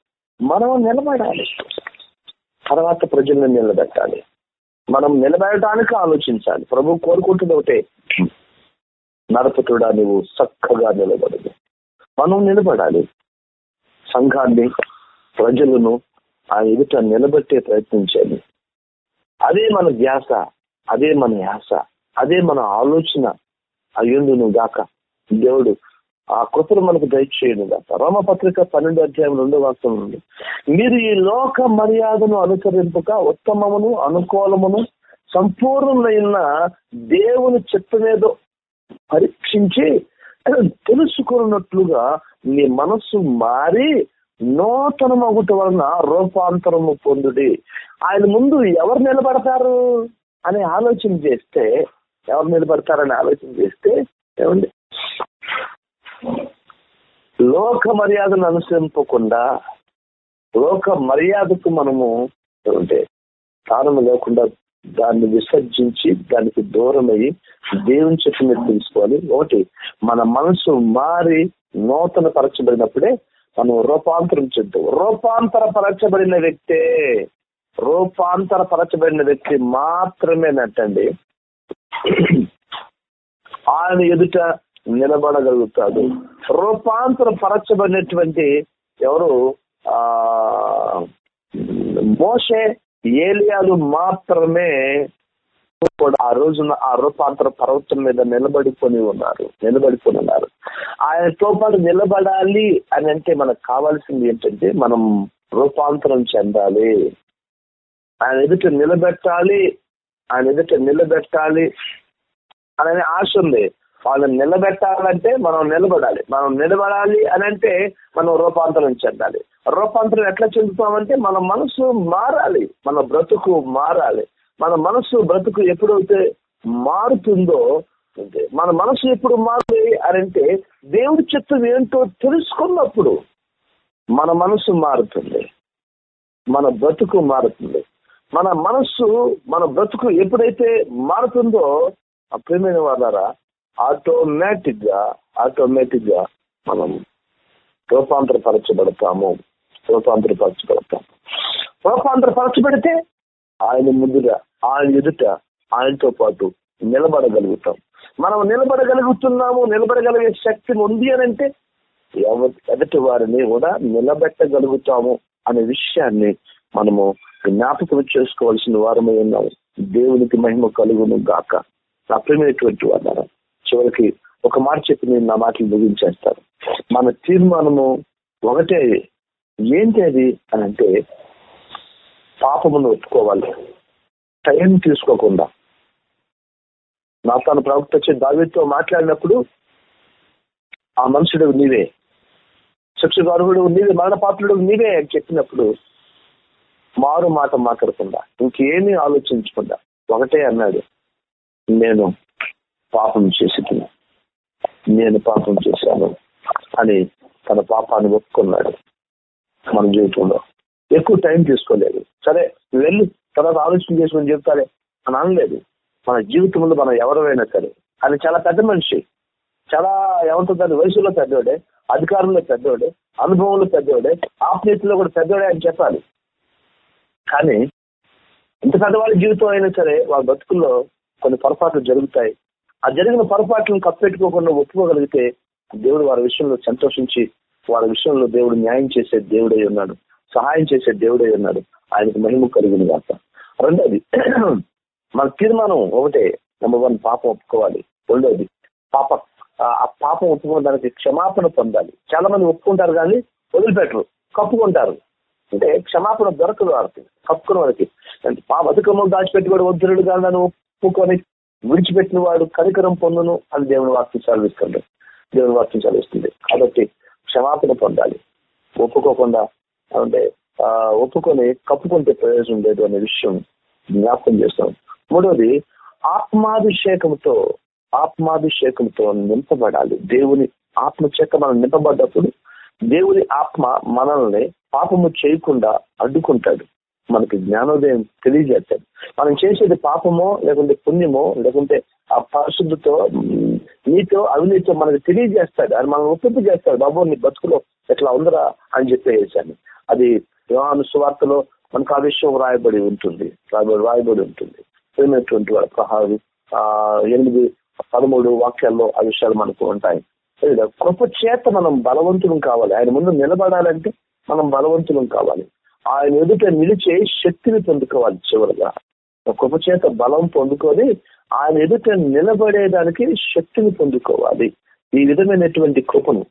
మనం నిలబడాలి. తర్వాత ప్రజలను నిలబెట్టాలి. మనం నిలబెట్టడానికి ఆలోచించాలి. ప్రభు కోరుకుంటుంది ఒకటే నరపుతుడా నువ్వు చక్కగా నిలబడదు మనం నిలబడాలి. సంఘాన్ని ప్రజలను ఆ ఎదుట నిలబెట్టే ప్రయత్నించాలి అదే మన ధ్యాస అదే మన యాస అదే మన ఆలోచన అయ్యుండును గాక. దేవుడు ఆ కృపను మనకు దయచేయను గాక. రోమపత్రిక పన్నెండు అధ్యాయం రెండో వాక్యం నుండి. మీరు ఈ లోక మర్యాదను అనుసరింపక ఉత్తమమును అనుకూలమును సంపూర్ణమైన దేవుని చిత్తమేదో పరీక్షించి తెలుసుకున్నట్లుగా నీ మనస్సు మారి నూతనమగుట వలన రూపాంతరము పొందుడి. ఆయన ముందు ఎవరు నిలబడతారు అని ఆలోచన చేస్తే ఎవరు నిలబడతారని ఆలోచన చేస్తే ఏమండి? లోక మర్యాదను అనుసరింపకుండా లోక మర్యాదకు మనము ఏమంటే స్థానం లేకుండా దాన్ని విసర్జించి దానికి దూరమయ్యి దేవుని చెట్టు మీద తెలుసుకోవాలి ఒకటి మన మనసు మారి నూతన పరచబడినప్పుడే తను రూపాంతరం రూపాంతరపరచబడిన వ్యక్తే రూపాంతరపరచబడిన వ్యక్తి మాత్రమే నట్టండి ఆయన ఎదుట నిలబడగలుగుతాడు. రూపాంతరపరచబడినటువంటి ఎవరు? ఆ మోసే ఏలియాలు మాత్రమే కూడా ఆ రోజున ఆ రూపాంతర పర్వతం మీద నిలబడిపోని ఉన్నారు నిలబడిపోని ఉన్నారు. ఆయనతో పాటు నిలబడాలి అని అంటే మనకు కావాల్సింది ఏంటంటే మనం రూపాంతరం చెందాలి. ఆయన ఎదుట నిలబెట్టాలి ఆయన ఎదుట నిలబెట్టాలి అనే ఆశ ఉంది. వాళ్ళని నిలబెట్టాలంటే మనం నిలబడాలి. మనం నిలబడాలి అని అంటే మనం రూపాంతరం చెందాలి. రూపాంతరం ఎట్లా చెందుతామంటే మన మనసు మారాలి మన బ్రతుకు మారాలి. మన మనసు బ్రతుకు ఎప్పుడైతే మారుతుందో అంటే మన మనసు ఎప్పుడు మారాలి అని అంటే దేవుడి చిత్తం ఏంటో తెలుసుకున్నప్పుడు మన మనసు మారుతుంది. మన బ్రతుకు మారుతుంది. మన మనస్సు మన బ్రతుకు ఎప్పుడైతే మారుతుందో ఆ వాళ్ళారా ఆటోమేటిక్గా ఆటోమేటిక్గా మనం రూపాంతరపరచబడతాము. రూపాంతరపరచబడతాము. రూపాంతరపరచబడితే ఆయన ముందుగా ఆయన ఎదుట ఆయనతో పాటు నిలబడగలుగుతాం. మనం నిలబడగలుగుతున్నాము నిలబడగలిగే శక్తి ఉంది అని అంటే ఎదుటి వారిని కూడా నిలబెట్టగలుగుతాము అనే విషయాన్ని మనము జ్ఞాపకం చేసుకోవాల్సిన వారమై ఉన్నాము. దేవునికి మహిమ కలుగును గాక. అప్రమైనటువంటి వారు చివరికి ఒక మాట చెప్పి నేను నా మాటలు ముగించేస్తాను. మన తీర్మానము ఒకటే ఏంటి అది అని అంటే పాపమును ఒప్పుకోవాలి. టైం తీసుకోకుండా. నా తన ప్రవక్త వచ్చి దావితో మాట్లాడినప్పుడు ఆ మనుషుడు నీవే. శిక్షగారుడు నీవే మరణపాత్రుడు నీవే అని చెప్పినప్పుడు మారు మాట మాట్లాడకుండా ఇంకేమీ ఆలోచించకుండా ఒకటే అన్నాడు నేను పాపం చేసి నేను పాపం చేశాను అని తన పాపాన్ని ఒప్పుకున్నాడు మన జీవితంలో. ఎక్కువ టైం తీసుకోలేదు. సరే వెళ్ళి. తర్వాత ఆలోచన చేసుకుని చెప్తారే? అని అనలేదు. మన జీవితంలో మనం ఎవరైనా సరే. ఆయన చాలా పెద్ద మనిషి. చాలా ఎవరితో దాని వయసులో పెద్దోడే అధికారంలో పెద్దోడే అనుభవంలో పెద్దోడే ఆత్మీయతలో కూడా పెద్దోడే అని చెప్పాలి. కానీ ఇంత పెద్దవాళ్ళ జీవితం అయినా సరే వాళ్ళ బతుకుల్లో కొన్ని పొరపాట్లు జరుగుతాయి. ఆ జరిగిన పొరపాట్లను కప్పెట్టుకోకుండా ఒప్పుకోగలిగితే దేవుడు వారి విషయంలో సంతోషించి వారి విషయంలో దేవుడు న్యాయం చేసే దేవుడై ఉన్నాడు. సహాయం చేసే దేవుడై ఉన్నాడు. ఆయనకు మహిమ కలిగిన కాక రెండోది మన తీర్మానం ఒకటే నెంబర్ వన్ పాపం ఒప్పుకోవాలి. రెండోది పాప ఆ పాపం ఒప్పుకోవడానికి క్షమాపణ పొందాలి. చాలా మంది ఒప్పుకుంటారు కానీ వదిలిపెట్టరు కప్పుకుంటారు. అంటే క్షమాపణ దొరకదు వారికి కప్పుకున్న వారికి అంటే పాప అధికమం దాచిపెట్టి కూడా వద్దురుడు కానీ ఒప్పుకొని విడిచిపెట్టిన వాడు కనికరం పొందును అని దేవుని వాక్యం చదివిస్తుంది దేవుని వాక్యం చదివిస్తుంది కాబట్టి క్షమాపణ పొందాలి. ఒప్పుకోకుండా అంటే ఒప్పుకొని కప్పుకుంటే ప్రయోజనం లేదు అనే విషయం జ్ఞాపకం చేస్తాం. మూడవది ఆత్మాభిషేకంతో ఆత్మాభిషేకంతో నింపబడాలి. దేవుని ఆత్మ చేత మనం నింపబడ్డప్పుడు దేవుని ఆత్మ మనల్ని పాపము చేయకుండా అడ్డుకుంటాడు. మనకి జ్ఞానోదయం తెలియజేస్తాడు. మనం చేసేది పాపమో లేకుంటే పుణ్యమో లేకుంటే ఆ పరిశుద్ధితో నీతో అవినీతితో మనకు తెలియజేస్తాడు. అది మనం ఒప్పింపు చేస్తాడు బాబు నీ బతుకులో ఎట్లా ఉందరా? అని చెప్పేసాను. అది యోహాను సువార్తలో మనకు ఆ విషయం రాయబడి ఉంటుంది. రాయబడి రాయబడి ఉంటుంది. ప్రేమైనటువంటి వాడు? ఆ ఎనిమిది పదమూడు వాక్యాల్లో ఆ విషయాలు మనకు ఉంటాయి. కృప చేత మనం బలవంతులం కావాలి. ఆయన ముందు నిలబడాలంటే మనం బలవంతులం కావాలి. ఆయన ఎదుట నిలిచే శక్తిని పొందుకోవాలి చివరిగా. కృప చేత బలం పొందుకొని ఆయన ఎదుట నిలబడేదానికి శక్తిని పొందుకోవాలి. ఈ విధమైనటువంటి కృపను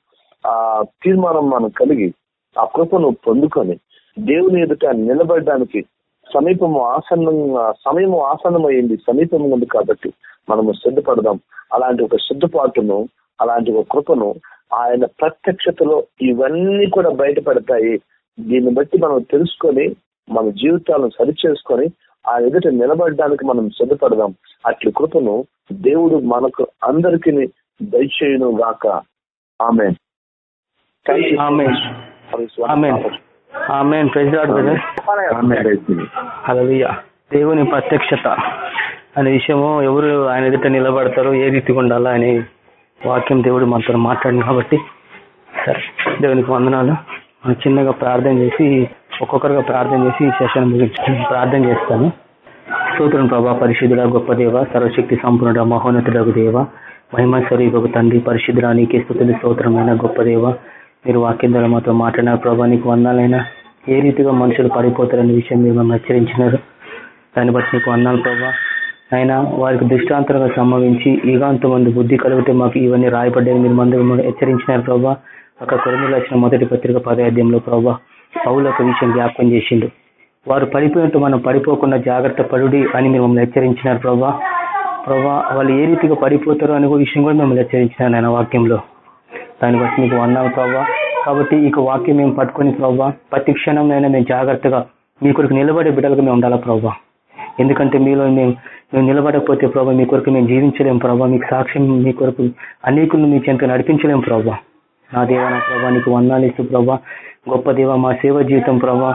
ఆ తీర్మానం మనం కలిగి ఆ కృపను పొందుకొని దేవుని ఎదుట నిలబడడానికి సమీపము ఆసన్నం సమయము ఆసన్నమైంది సమీపం ఉంది కాబట్టి మనము సిద్ధపడదాం. అలాంటి ఒక సిద్ధపాటును అలాంటి ఒక కృపను ఆయన ప్రత్యక్షతలో ఇవన్నీ కూడా బయటపడతాయి. దీన్ని బట్టి మనం తెలుసుకొని మన జీవితాలను సరిచేసుకొని ఆ ఎదుట నిలబడడానికి మనం సిద్ధపడదాం. అట్ల కృపను దేవుడు మనకు అందరికి దయచేయును గాక ఆమె ఆమేన్. ప్రైజ్ లాడ్ దేవుని ప్రత్యక్షత అనే విషయము ఎవరు ఆయన ఎదుట నిలబడతారో ఏ రీతిగా ఉండాలా అనే వాక్యం దేవుడు మనతో మాట్లాడింది కాబట్టి సరే దేవునికి వందనాలు. మనం చిన్నగా ప్రార్థన చేసి ఒక్కొక్కరుగా ప్రార్థన చేసి ఈ సెషన్ ముగించి ప్రార్థన చేస్తాను. స్తోత్రం ప్రభా పరిశుద్ధుడ గొప్ప దేవ సర్వశక్తి సంపూర్ణ మహోన్నతుడగు దేవ మహిమ స్వరూపకు తండ్రి పరిశుద్ధుడా నీకే స్థుతులు స్తోత్రమైన గొప్ప దేవ మీరు వాక్యం ద్వారా మాతో మాట్లాడిన ప్రభా నీకు వందాలైనా ఏ రీతిగా మనుషులు పడిపోతారనే విషయం మీరు మమ్మల్ని హెచ్చరించినారు. దాన్ని బట్టి నీకు వందాలు ప్రభా. అయినా వారికి దృష్టాంతరంగా సంభవించి ఈగాంత మంది బుద్ధి కలిగితే మాకు ఇవన్నీ రాయబడ్డాయి మీరు మందు హెచ్చరించినారు ప్రభా. ఒక కొరమిలో వచ్చిన మొదటి పత్రిక పదార్థంలో ప్రభా పౌలు ఒక విషయం జ్ఞాపకం చేసిండు. వారు పడిపోయినట్టు మనం పడిపోకుండా జాగ్రత్త పడుడి అని మీరు మమ్మల్ని హెచ్చరించినారు ప్రభా. ప్రభా వాళ్ళు ఏ రీతిగా పడిపోతారో అనే విషయం కూడా మిమ్మల్ని హెచ్చరించినారు ఆయన వాక్యంలో. దాన్ని బట్టి మీకు వందాం ప్రభావ కాబట్టి ఇక వాక్యం మేము పట్టుకొని ప్రభా ప్రతి క్షణంలో మేము జాగ్రత్తగా మీ కొరకు నిలబడే బిడ్డలుగా మేము ఉండాలా ప్రభావ ఎందుకంటే మీలో మేము మేము నిలబడకపోతే ప్రభా మీ కొరకు మేము జీవించలేం ప్రభావ మీకు సాక్ష్యం మీ కొరకు అనేకులను మీ చెంత నడిపించలేం ప్రభా. నా దేవ నా ప్రభా నీకు వందాలు ఇస్తూ ప్రభా. గొప్ప దేవ మా సేవ జీవితం ప్రభా.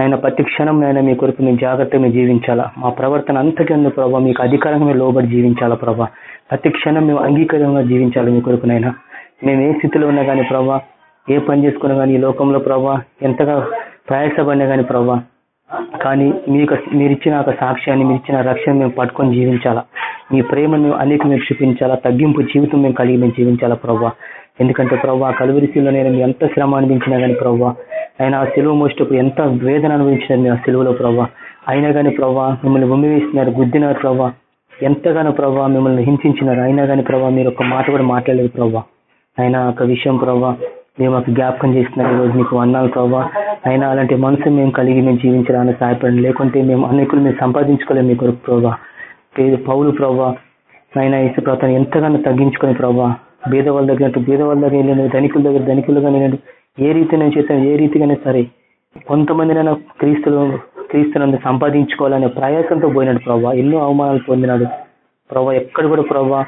ఆయన ప్రతి క్షణం అయినా మీ కొరకు మేము జాగ్రత్తగా జీవించాలా. మా ప్రవర్తన అంతకెందు ప్రభావ మీకు అధికారంగా మేము లోబడి జీవించాలా ప్రభా. ప్రతి క్షణం మేము అంగీకారంగా జీవించాలి మీ కొరకునైనా మేము ఏ స్థితిలో ఉన్నా కానీ ప్రభా ఏ పని చేసుకున్నా కానీ ఈ లోకంలో ప్రభా ఎంతగా ప్రయాసపడినా కానీ ప్రభా కానీ మీకు యొక్క మీరిచ్చిన ఒక సాక్ష్యాన్ని మీరు ఇచ్చిన రక్షణ మేము పట్టుకొని జీవించాలా? మీ ప్రేమను అనేక మేము చూపించాలా? తగ్గింపు జీవితం మేము కలిగి మేము జీవించాలా ప్రభా? ఎందుకంటే ప్రభా కలువరిశీలో నేను ఎంత శ్రమ అనిపించినా కానీ ప్రభా ఆయన ఆ సెలవు మోసేటప్పుడు ఎంత వేదన అనుభవించినారు మీరు ఆ సెలవులో ప్రభా అయినా కానీ ప్రభా మిమ్మల్ని ఉమ్మి వేస్తున్నారు గుద్దినారు ప్రభా ఎంతగానో ప్రభా మిమ్మల్ని హింసించినారు అయినా కానీ ప్రభా మీరు ఒక మాట కూడా మాట్లాడలేదు ప్రభా. అయినా ఒక విషయం ప్రభా మేము ఒక జ్ఞాపకం చేస్తున్నారు ఈరోజు మీకు అన్నాను ప్రభా అయినా అలాంటి మనసు మేము కలిగి మేము జీవించడానికి సహాయపడండి. లేకుంటే మేము అనేకులు మేము సంపాదించుకోలేము మీ కొరకు ప్రభావ పేరు పౌలు ప్రభా ఆయన ఇసు ప్రతాన్ని ఎంతగానో తగ్గించుకొని ప్రభా భేదవాళ్ళ దగ్గర భేదవాళ్ళ దగ్గర వెళ్ళిన ధనికుల దగ్గర ధనికులుగా నేను ఏ రీతి నేను చేస్తాను ఏ రీతిగానే సరే కొంతమందినైనా క్రీస్తులు క్రీస్తునందు సంపాదించుకోవాలనే ప్రయాసంతో పోయినాడు ప్రభావ ఎన్నో అవమానాలు పొందినాడు ప్రభా ఎక్కడ కూడా ప్రభా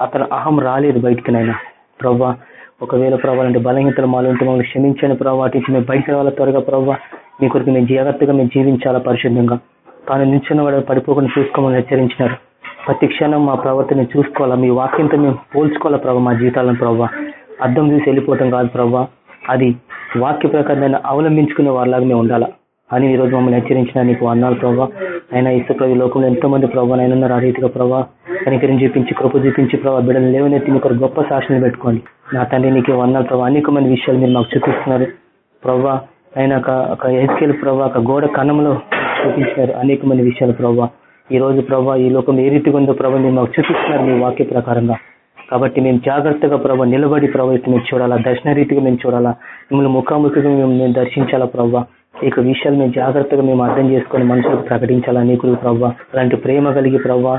అతను అహం రాలేదు బయటికి నైనా ప్రభా ఒకవేళ ప్రభా అంటే బలహీనతలు మాలో ఉంటే మమ్మల్ని క్షమించని ప్రభావ వాటి నుంచి మేము బయట రావాల త్వరగా ప్రభావ మీ కొరకు మేము జాగ్రత్తగా మేము జీవించాలా పరిశుద్ధంగా. తాను నిల్చున్న వాడు పడిపోకుండా చూసుకోమని హెచ్చరించినారు. ప్రతి క్షణం మా ప్రవర్తన చూసుకోవాలా మీ వాక్యంతో మేము పోల్చుకోవాలా ప్రభావ మా జీవితాలను ప్రభావ అర్థం చూసి వెళ్ళిపోవటం కాదు ప్రభావ అది వాక్య ప్రకారమైన అవలంబించుకునే వారిలాగా మేము ఉండాలా. అని ఈ రోజు మమ్మల్ని హెచ్చరించిన నీకు అన్నాడు ప్రభావ ఆయన ఇసుక ఈ లోకంలో ఎంతో మంది ప్రభావ ఆయన ఆ రీతిగా ప్రభావ కనికరిని చూపించి కృప చూపించి ప్రభావ బిడ్డలు లేవనెత్తి మీకు ఒక గొప్ప శాసనం పెట్టుకోండి. నా తండ్రి నీకు అన్నాడు ప్రభావ అనేక మంది విషయాలు మీరు మాకు చూపిస్తున్నారు ప్రభావ ఆయన ఒక ఎస్కేల్ ప్రభావ ఒక గోడ కణంలో చూపించినారు అనేక మంది విషయాలు ప్రభావ ఈ రోజు ప్రభావ ఈ లోకం ఏ రీతిగా ఉందో ప్రభావ మీరు మాకు చూపిస్తున్నారు మీ వాక్య ప్రకారంగా. కాబట్టి మేము జాగ్రత్తగా ప్రభావ నిలబడి ప్రభావితం మేము చూడాలా దర్శన రీతిగా మేము చూడాలా. మిమ్మల్ని ముఖాముఖిగా మేము మేము దర్శించాలా ప్రభావ ఈ విషయాలు మేము జాగ్రత్తగా మేము అర్థం చేసుకొని మనుషులకు ప్రకటించాలా నీకులు ప్రభావ అలాంటి ప్రేమ కలిగి ప్రభావ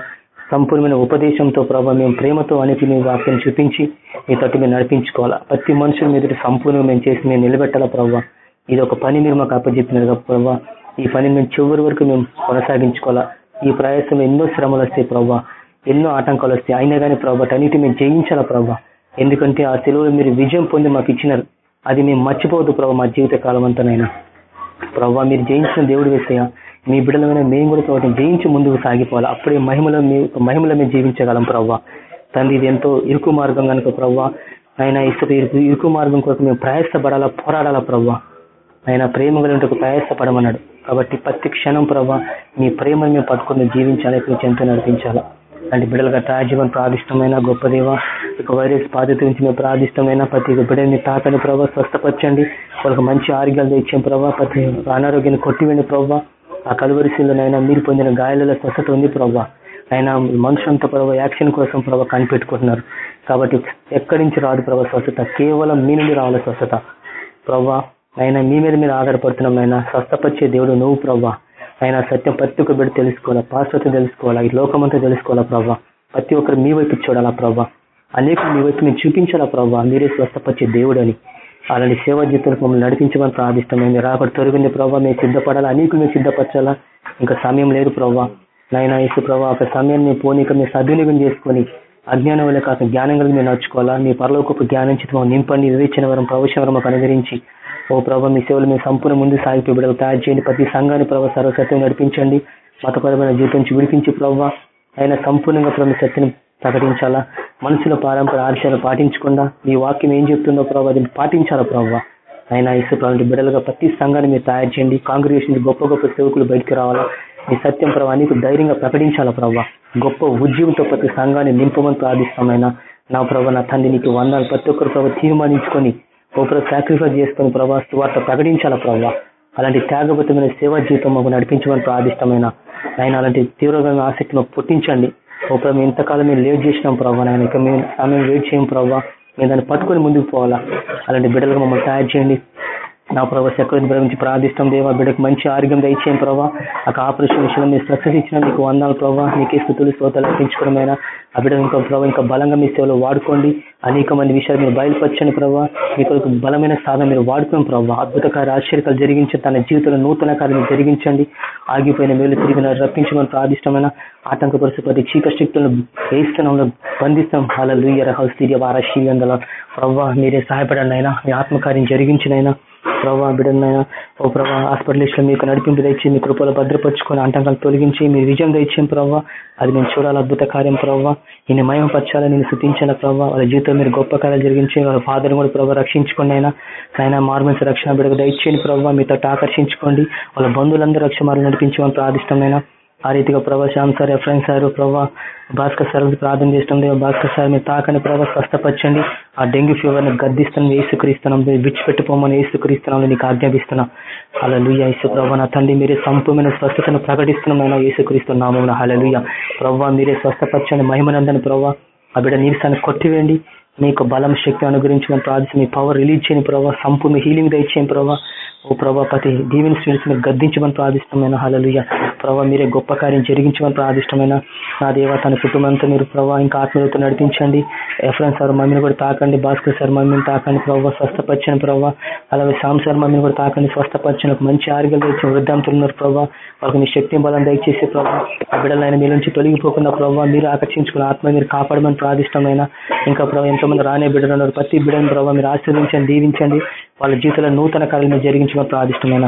సంపూర్ణమైన ఉపదేశంతో ప్రభావ మేము ప్రేమతో అనేది మీ వాక్యం చూపించి మీ తట్టు మేము నడిపించుకోవాలా? ప్రతి మనుషుల మీద సంపూర్ణంగా మేము చేసి మేము నిలబెట్టాలా ప్రభావ ఇది ఒక పని మీరు మాకు అప్పచెప్పినారు ప్రభావ ఈ పని మేము చివరి వరకు మేము కొనసాగించుకోవాలా? ఈ ప్రయాసం ఎన్నో శ్రమలు వస్తాయి ప్రభావ ఎన్నో ఆటంకాలు వస్తాయి. అయినా కానీ ప్రభావ అన్నిటి మేము జయించాలా ప్రభావ ఎందుకంటే ఆ సెలవులు మీరు విజయం పొంది మాకు ఇచ్చినారు. అది మేము మర్చిపోవద్దు ప్రభావ మా జీవిత కాలం అంతానైనా ప్రవ్వా మీరు జయించిన దేవుడు వేసయ్యా మీ బిడ్డలమైన మేము కూడా చోట జయించి ముందుకు సాగిపోవాలి. అప్పుడే మహిమలో మీ మహిమలో మేము జీవించగలం ప్రవ్వా తండ్రి ఇది ఎంతో ఇరుకు మార్గం కనుక ప్రవ్వా ఆయన ఇసుక ఇరుకు ఇరుకు మార్గం కొరకు మేము ప్రయాసపడాలా పోరాడాలా ప్రవ్వా ఆయన ప్రేమ కలిగినట్టు ప్రయాసపడమన్నాడు. కాబట్టి ప్రతి క్షణం ప్రభావ మీ ప్రేమను మేము పట్టుకుని జీవించాలి చెంత నడిపించాలా. అంటే బిడ్డలుగా రాజీవన్ ప్రాదిష్టమైన గొప్ప దేవ ఇక వైరస్ బాధ్యత నుంచి మేము ప్రాదిష్టమైన ప్రతి బిడ్డని తాకని ప్రభావ స్వస్థపరచండి. వాళ్ళకి మంచి ఆరోగ్యాలు తెచ్చాం ప్రభావ ప్రతి అనారోగ్యాన్ని కొట్టివేండి ప్రభావ ఆ కలువరిశీలనైనా మీరు పొందిన గాయాలలో స్వస్థత ఉంది ప్రభావ ఆయన మనుషులంతా ప్రభావ యాక్షన్ కోసం ప్రభావ కనిపెట్టుకుంటున్నారు. కాబట్టి ఎక్కడి నుంచి రాదు ప్రభావ స్వస్థత? కేవలం మీ నుండి రావాలి స్వస్థత. ప్రభా ఆయన మీ మీద మీరు ఆధారపడుతున్నాం ఆయన స్వస్థపరిచే దేవుడు నువ్వు ప్రభా. ఆయన సత్యం ప్రతి ఒక్క బిడ్డ తెలుసుకోవాలా? పాశ్వత తెలుసుకోవాలా? ఈ లోకమంతా తెలుసుకోవాలా ప్రభా? ప్రతి ఒక్కరు మీ వైపు చూడాలా ప్రభా? అనేక మీ వైపు మీరు చూపించాలా ప్రభా? మీరే స్వస్థపరిచే దేవుడు అని అలాంటి సేవా జీవితాలకు మమ్మల్ని నడిపించమని ప్రార్థిస్తాం మీరు రాబడి తొలగింది ప్రభావ మేము సిద్ధపడాలా? అనేకులు మేము సిద్ధపరచాలా? ఇంకా సమయం లేదు ప్రభావ నాయన ఇసు ప్రభావ ఒక సమయాన్ని పోనీక మీరు సద్వినియోగం చేసుకొని అజ్ఞానం వల్ల కాక జ్ఞానం కలిగి మేము నడుచుకోవాలా? మీ పరలోకపు జ్ఞానం చిత్తం నింపండి. వివేచన వరం ప్రవేశం వరం మాకు అనుగరించి ఓ ప్రభావ మీ సేవలు మీ సంపూర్ణ ముందు సాగిపోయి బిడ్డలు తయారు చేయండి ప్రతి సంఘాన్ని ప్రభావ సర్వసత్యం నడిపించండి. మతపరమైన జీవితం నుంచి విడిపించి ప్రభావ ఆయన సంపూర్ణంగా ప్రభు సత్యం ప్రకటించాలా? మనుషుల పారంపర ఆశయాలు పాటించకుండా మీ వాక్యం ఏం చెప్తుందో ప్రభావ అది పాటించాలా ప్రభావ ఆయన ఇసు ప్రభావ బిడ్డలుగా ప్రతి సంఘాన్ని మీరు తయారు చేయండి కాంగ్రిగేషన్ గొప్ప గొప్ప సేవకులు బయటకు రావాలా? మీ సత్యం ప్రభావ నీకు ధైర్యంగా ప్రకటించాలా ప్రభావ గొప్ప ఉద్యమంతో ప్రతి సంఘాన్ని నింపమని ప్రార్థిస్తామైనా నా ప్రభావ నా తండ్రి నీకు వందాలు ప్రతి ఒక్కరు ప్రభావ తీర్మానించుకొని ఒకరు సాక్రిఫైస్ చేసుకుని ప్రభావ వార్త ప్రకటించాలా ప్రభావ అలాంటి త్యాగబద్ధమైన సేవా జీవితం మాకు నడిపించమని ప్రార్థిష్టమైన ఆయన అలాంటి తీవ్రమైన ఆసక్తి మాకు పుట్టించండి. ఓ ప్రభావ మేము లేట్ చేసినాం ప్రభావ ఆయన ఇక మేము సమయం వెయిట్ చేయం ప్రభావ మేము దాన్ని పట్టుకొని ముందుకు పోవాలా? అలాంటి బిడ్డలుగా మమ్మల్ని తయారు చేయండి. నా ప్రభావ సెక్యూరిటీ గురించి ప్రార్థిస్తాం దేవా బిడ్డకు మంచి ఆరోగ్యం దయచేయం ప్రభావ ఆ ఆపరేషన్ విషయంలో మీరు సక్సెస్ ఇచ్చిన మీకు వందాలు ప్రభావ మీకే స్థుతులు శ్రోతలు అర్పించుకోవడమైనా ఆ బిడ్డ ఇంకా ప్రభావ ఇంకా బలంగా మీ సేవలో వాడుకోండి. అనేక మంది విషయాలు మీరు బయలుపరచండి ప్రభావ మీ కొరకు బలమైన సాధన మీరు వాడుకోండి ప్రభావ అద్భుతకార ఆశ్చర్యకాలు జరిగించి తన జీవితంలో నూతన కార్యం జరిగించండి. ఆగిపోయిన మేలు తిరిగి రప్పించమని ప్రార్థిష్టమైన ఆటంకపరుచు ప్రతి చీక శక్తులను వేస్తున్నాంలో బంధిస్తాం. అలా లూయ రహస్య వారశీయంగల ప్రభావ మీరే సహాయపడండి అయినా. మీ ఆత్మకార్యం జరిగించినైనా. ప్రభావ బిడ్డనైనా ఓ ప్రభా హాస్పిటల్ మీకు నడిపింపు తెచ్చి మీ కృపలో భద్రపరుచుకొని ఆటంకాలు తొలగించి మీరు విజయం తెచ్చాం ప్రభావ అది మేము చూడాలి అద్భుత కార్యం ప్రభావ నేను మయమపరచాలని నేను శృతించాల ప్రభావ వాళ్ళ జీవితం మీరు గొప్ప కార్యాలు జరిగించి వాళ్ళ ఫాదర్ కూడా ప్రభావ రక్షించుకోండి అయినా. ఆయన మార్మల్స్ రక్షణ బిడ్డకు దయచేయండి ప్రభావ మీతో ఆకర్షించుకోండి. వాళ్ళ బంధువులందరూ రక్షణ మార్గం నడిపించమని ప్రార్థిష్టమైన ఆ రీతిగా ప్రభా శ్యామ్ సార్ ఎఫ్రెండ్ సార్ ప్రభా భాస్కర్ సార్ ప్రార్థన చేస్తుంది భాస్కర్ సార్ మీరు తాకని ప్రభా స్వస్థపరచండి. ఆ డెంగ్యూ ఫీవర్ని గద్దిస్తాను వేసుక్రీస్తున్నాం విడిచిపెట్టిపోమని వేసుక్రీస్తున్నాం నీకు ఆజ్ఞాపిస్తున్నా. అలా యేసు ప్రభా నా తండ్రి మీరే సంపూర్ణ స్వస్థతను ప్రకటిస్తున్నామైనా యేసుక్రీస్తున్నాము హలలుయ ప్రభా మీరే స్వస్థపరచండి మహిమనందని ప్రభా. ఆ బిడ్డ నీరసాన్ని కొట్టివేయండి. మీకు బలం శక్తి అనుగ్రహించిన ప్రార్థన మీ పవర్ రిలీజ్ చేయని ప్రభావ సంపూర్ణ హీలింగ్ దయచేయని ప్రభావ ఓ ప్రభా ప్రతి దీవెని మీరు గద్దించమని ప్రార్థిష్టమైన హలలుయ ప్రభావ మీరే గొప్ప కార్యం జరిగించమని ప్రాదిష్టమైన నా దేవ తన కుటుంబంతో మీరు ప్రభావ ఇంకా ఆత్మీయత నడిపించండి. ఎఫ్రెన్ సార్ మమ్మీని కూడా తాకండి. భాస్కర్ సార్ మమ్మీని తాకండి ప్రభావ స్వస్థపరిచిన ప్రభావ అలాగే సామ్ సార్ మమ్మీని కూడా తాకండి. స్వస్థపరిచిన ఒక మంచి ఆరోగ్యాలు తెచ్చి వృద్ధాంతులు ఉన్నారు ప్రభావ వాళ్ళకి మీ శక్తి బలం దయచేసి ప్రభావ ఆ బిడ్డలైన మీ నుంచి తొలగిపోకుండా ప్రభావ మీరు ఆకర్షించుకున్న ఆత్మ మీరు కాపాడమని ప్రాదిష్టమైన ఇంకా ప్రభావ ఎంతోమంది రానే బిడ్డలు ఉన్నారు. ప్రతి బిడ్డను ప్రభావ మీరు ఆశీర్వించండి దీవించండి. వాళ్ళ జీవితంలో నూతన కార్యాలను జరిగించమని ప్రార్థిష్టమైన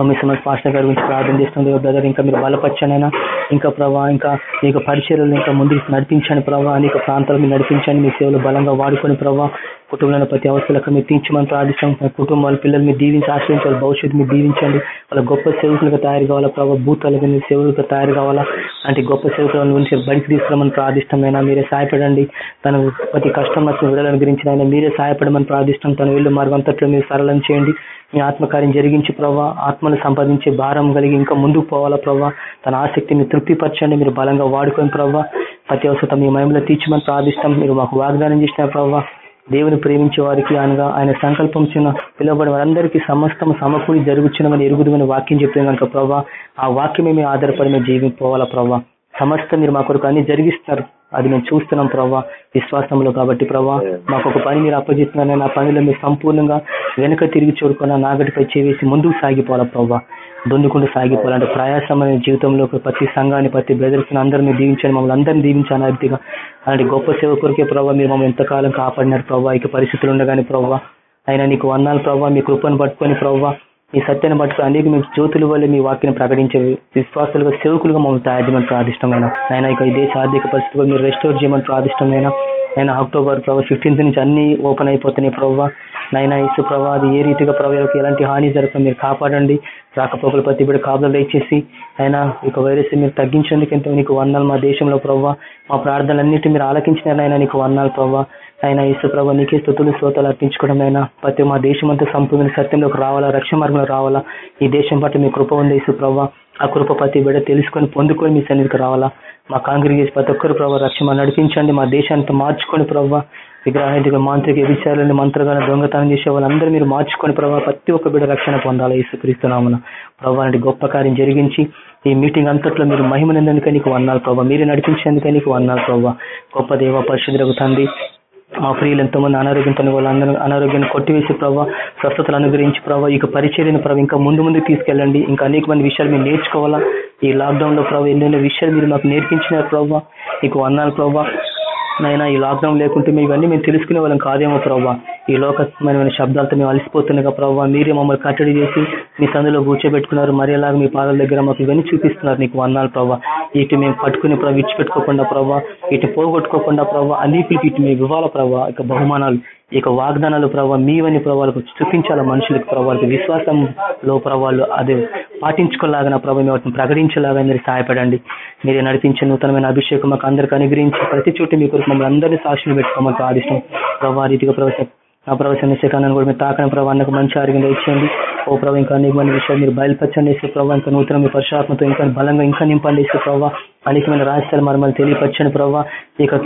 మీ సమస్య పాస్టర్ గారి గురించి ప్రార్థన చేస్తుంది బ్రదర్ ఇంకా మీరు బలపరచనైనా ఇంకా ప్రభా ఇంకా మీకు పరిచయలు ఇంకా ముందుకు నడిపించండి ప్రభా అనేక ప్రాంతాలు మీరు నడిపించండి మీ సేవలు బలంగా వాడుకొని ప్రభావ కుటుంబంలో ప్రతి అవసరాలకు మీరు తీర్చమని ప్రార్థిస్తాం కుటుంబాల పిల్లలు మీరు దీవించి ఆశ్రయించాలి. భవిష్యత్తు మీరు దీవించండి. వాళ్ళ గొప్ప సేవకులుగా తయారు కావాలా ప్రభావ భూతాలకు మీరు సేవకులుగా తయారు కావాలా? అంటే గొప్ప సేవకుల నుంచి బయటకు తీసుకురామని ప్రార్థిష్టమైనా మీరే సహాయపడండి. తన ప్రతి కష్టం నచ్చిన విడుదల గురించి అయినా మీరే సహాయపడమని ప్రార్థిష్టం తన వీళ్ళు మార్గంతట్లో మీరు సరళం చేయండి. మీ ఆత్మకార్యం జరిగించి ప్రభావ ఆత్మను సంపాదించే భారం కలిగి ఇంకా ముందుకు పోవాలా ప్రభావ తన ఆసక్తిని తృప్తిపరచండి. మీరు బలంగా వాడుకొని ప్రభావ ప్రతి అవసరం మీ మహిమలో తీర్చమని ప్రార్థిస్తాం మీరు మాకు వాగ్దానం చేసిన ప్రభావ దేవుని ప్రేమించే వారికి అనగా ఆయన సంకల్పం చిన్న పిలువబడి వారందరికీ సమస్తం సమకూడి జరుగుచున్నమని ఎరుగుదమని వాక్యం చెప్పిన కనుక ప్రభావ ఆ వాక్యమే మేము ఆధారపడి మేము జీవిపోవాలా ప్రభావ సమస్త మీరు మా కొరకు అన్ని జరిగిస్తారు. అది మేము చూస్తున్నాం ప్రభా విశ్వాసంలో కాబట్టి ప్రభా. మాకు ఒక పని మీరు అప్పజిస్తున్నారని ఆ పనిలో మీరు సంపూర్ణంగా వెనుక తిరిగి చూడుకున్న నాగటిపై చేసి ముందుకు సాగిపోవాలా ప్రభావ దొందుకుంటూ సాగిపోవాలంటే ప్రయాసమైన జీవితంలో ప్రతి సంఘాన్ని ప్రతి బ్రదర్స్ అందరినీ దీవించండి మమ్మల్ని అందరినీ దీవించాలి అభిగా అలాంటి గొప్ప సేవ కొరికే ప్రభావ మీరు మమ్మల్ని ఎంతకాలం కాపాడినారు ప్రభావ. ఇక పరిస్థితులు ఉండగానే ప్రభావ. అయినా నీకు వందాలు ప్రభావ. మీ కృపను పట్టుకొని ప్రభావ. మీ సత్యాన్ని పట్టుకుని అనేక మీ జ్యోతుల వల్ల మీ వాక్యం ప్రకటించే విశ్వాసాలుగా సేవకులుగా మమ్మల్ని తయారు చేయమని ప్రార్థిష్టమైన. ఆయన ఇక ఈ దేశ ఆర్థిక పరిస్థితులు మీరు రెస్టోర్ చేయమని ప్రార్థిష్టమైన. ఆయన అక్టోబర్ ప్రభావ ఫిఫ్టీన్త్ నుంచి అన్ని ఓపెన్ అయిపోతున్నాయి ప్రభావ. నైనా ఇసు ప్రభావ అది ఏ రీతిగా ప్రభావాలకు ఎలాంటి హాని జరగకుండా మీరు కాపాడండి. రాకపోకలు ప్రతి బిడ్డ కాపులు దయచేసి ఆయన ఇక వైరస్ మీరు తగ్గించేందుకు ఎంతో నీకు వందలు మా దేశంలో ప్రభావ మా ప్రార్థనలన్నింటి మీరు ఆలకించినారైనా నీకు వందాలు ప్రభావ ఆయన ఇసు ప్రభావ నీకే స్థుతులు శ్రోతలు అర్పించుకోవడం అయినా ప్రతి మా దేశం అంతా సంపూర్ణ సత్యంలోకి రావాలా రక్షణ మార్గంలో రావాలా? ఈ దేశం పట్ల మీ కృప ఉంది ఇసు ప్రభావ ఆ కృప ప్రతి బిడ్డ తెలుసుకొని పొందుకొని మీ సన్నిధికి రావాలా? మా కాంగ్రిగేషన్ ప్రతి ఒక్కరు ప్రభావ రక్షణ నడిపించండి. మా దేశాన్ని మార్చుకొని ప్రభావ విగ్రహానికి మాంత్రిక విచారాలని మంత్రగాన దొంగతనం చేసే వాళ్ళందరూ మీరు మార్చుకొని ప్రభావ ప్రతి ఒక్క బిడ్డ రక్షణ పొందాలి యేసుక్రీస్తునామన ప్రభావ గొప్ప కార్యం జరిగించి ఈ మీటింగ్ అంతట్లో మీరు మహిమనందుకే నీకు వన్నాలు ప్రభావ మీరు నడిపించేందుకే నీకు వన్నాలు ప్రభావ గొప్ప దేవ పరిశుద్ధులకు తండ్రి మా ప్రియులు ఎంతోమంది అనారోగ్యంతో వాళ్ళందరూ అనారోగ్యాన్ని కొట్టివేసి ప్రభావ స్వస్థతలు అనుగ్రహించి ప్రభావ ఇక పరిచర్యను ప్రభావ ఇంకా ముందు ముందు తీసుకెళ్ళండి. ఇంకా అనేక మంది విషయాలు మీరు నేర్చుకోవాలా? ఈ లాక్డౌన్లో ప్రభావ ఎన్నెన్నో విషయాలు మీరు మాకు నేర్పించినారు ప్రభావ నీకు వందాలు ప్రభావ నాయన ఈ లాక్డౌన్ లేకుంటే మేము ఇవన్నీ మేము తెలుసుకునే వాళ్ళం కాదేమో ప్రభావ ఈ లోకమైన శబ్దాలతో మేము అలసిపోతున్నాగా ప్రభావ మీరే మమ్మల్ని కట్టడి చేసి మీ సందులో కూర్చోబెట్టుకున్నారు. మరేలాగా మీ పాదాల దగ్గర మాకు ఇవన్నీ చూపిస్తున్నారు నీకు వందాలు ప్రభావ ఇటు మేము పట్టుకుని ప్రభావ విడిచిపెట్టుకోకుండా ప్రభావ ఇటు పోగొట్టుకోకుండా ప్రభావ అన్నిటికి ఇటు మేము ఇవ్వాల ప్రభావ ఇక బహుమానాలు. ఇక వాగ్దానాలు ప్రభావ మీవని ప్రభావాలకు చూపించాలా మనుషులకు ప్రభావాలకు విశ్వాసంలో ప్రభావాలు అదే పాటించుకోలాగా ప్రభావ వాటిని ప్రకటించేలాగా మీరు సహాయపడండి. మీరే నడిపించే నూతనమైన అభిషేకం మాకు అందరికీ అనుగ్రహించి ప్రతి చోటు మీ కొరకు మమ్మల్ని అందరినీ సాక్షులు పెట్టుకోమని ఆదిష్టం. ప్రభావ రీతిగా ప్రవేశం ఆ ప్రవేశం శకాన్ని కూడా మీరు తాకని ప్రభావ నాకు మంచి ఆరోగ్యంగా ఇచ్చేయండి ఓ ప్రభావ ఇంకా అనేకమైన విషయాలు మీరు బయలుపరచండి వేసే ప్రభావ ఇంకా నూతన మీ పరిశుభాత్మతో ఇంకా బలంగా ఇంకా నింపండి వేసే ప్రభావ అనేకమైన రహస్యాలు మరమ్మల్ని తెలియపరచండి ప్రభావ ఇక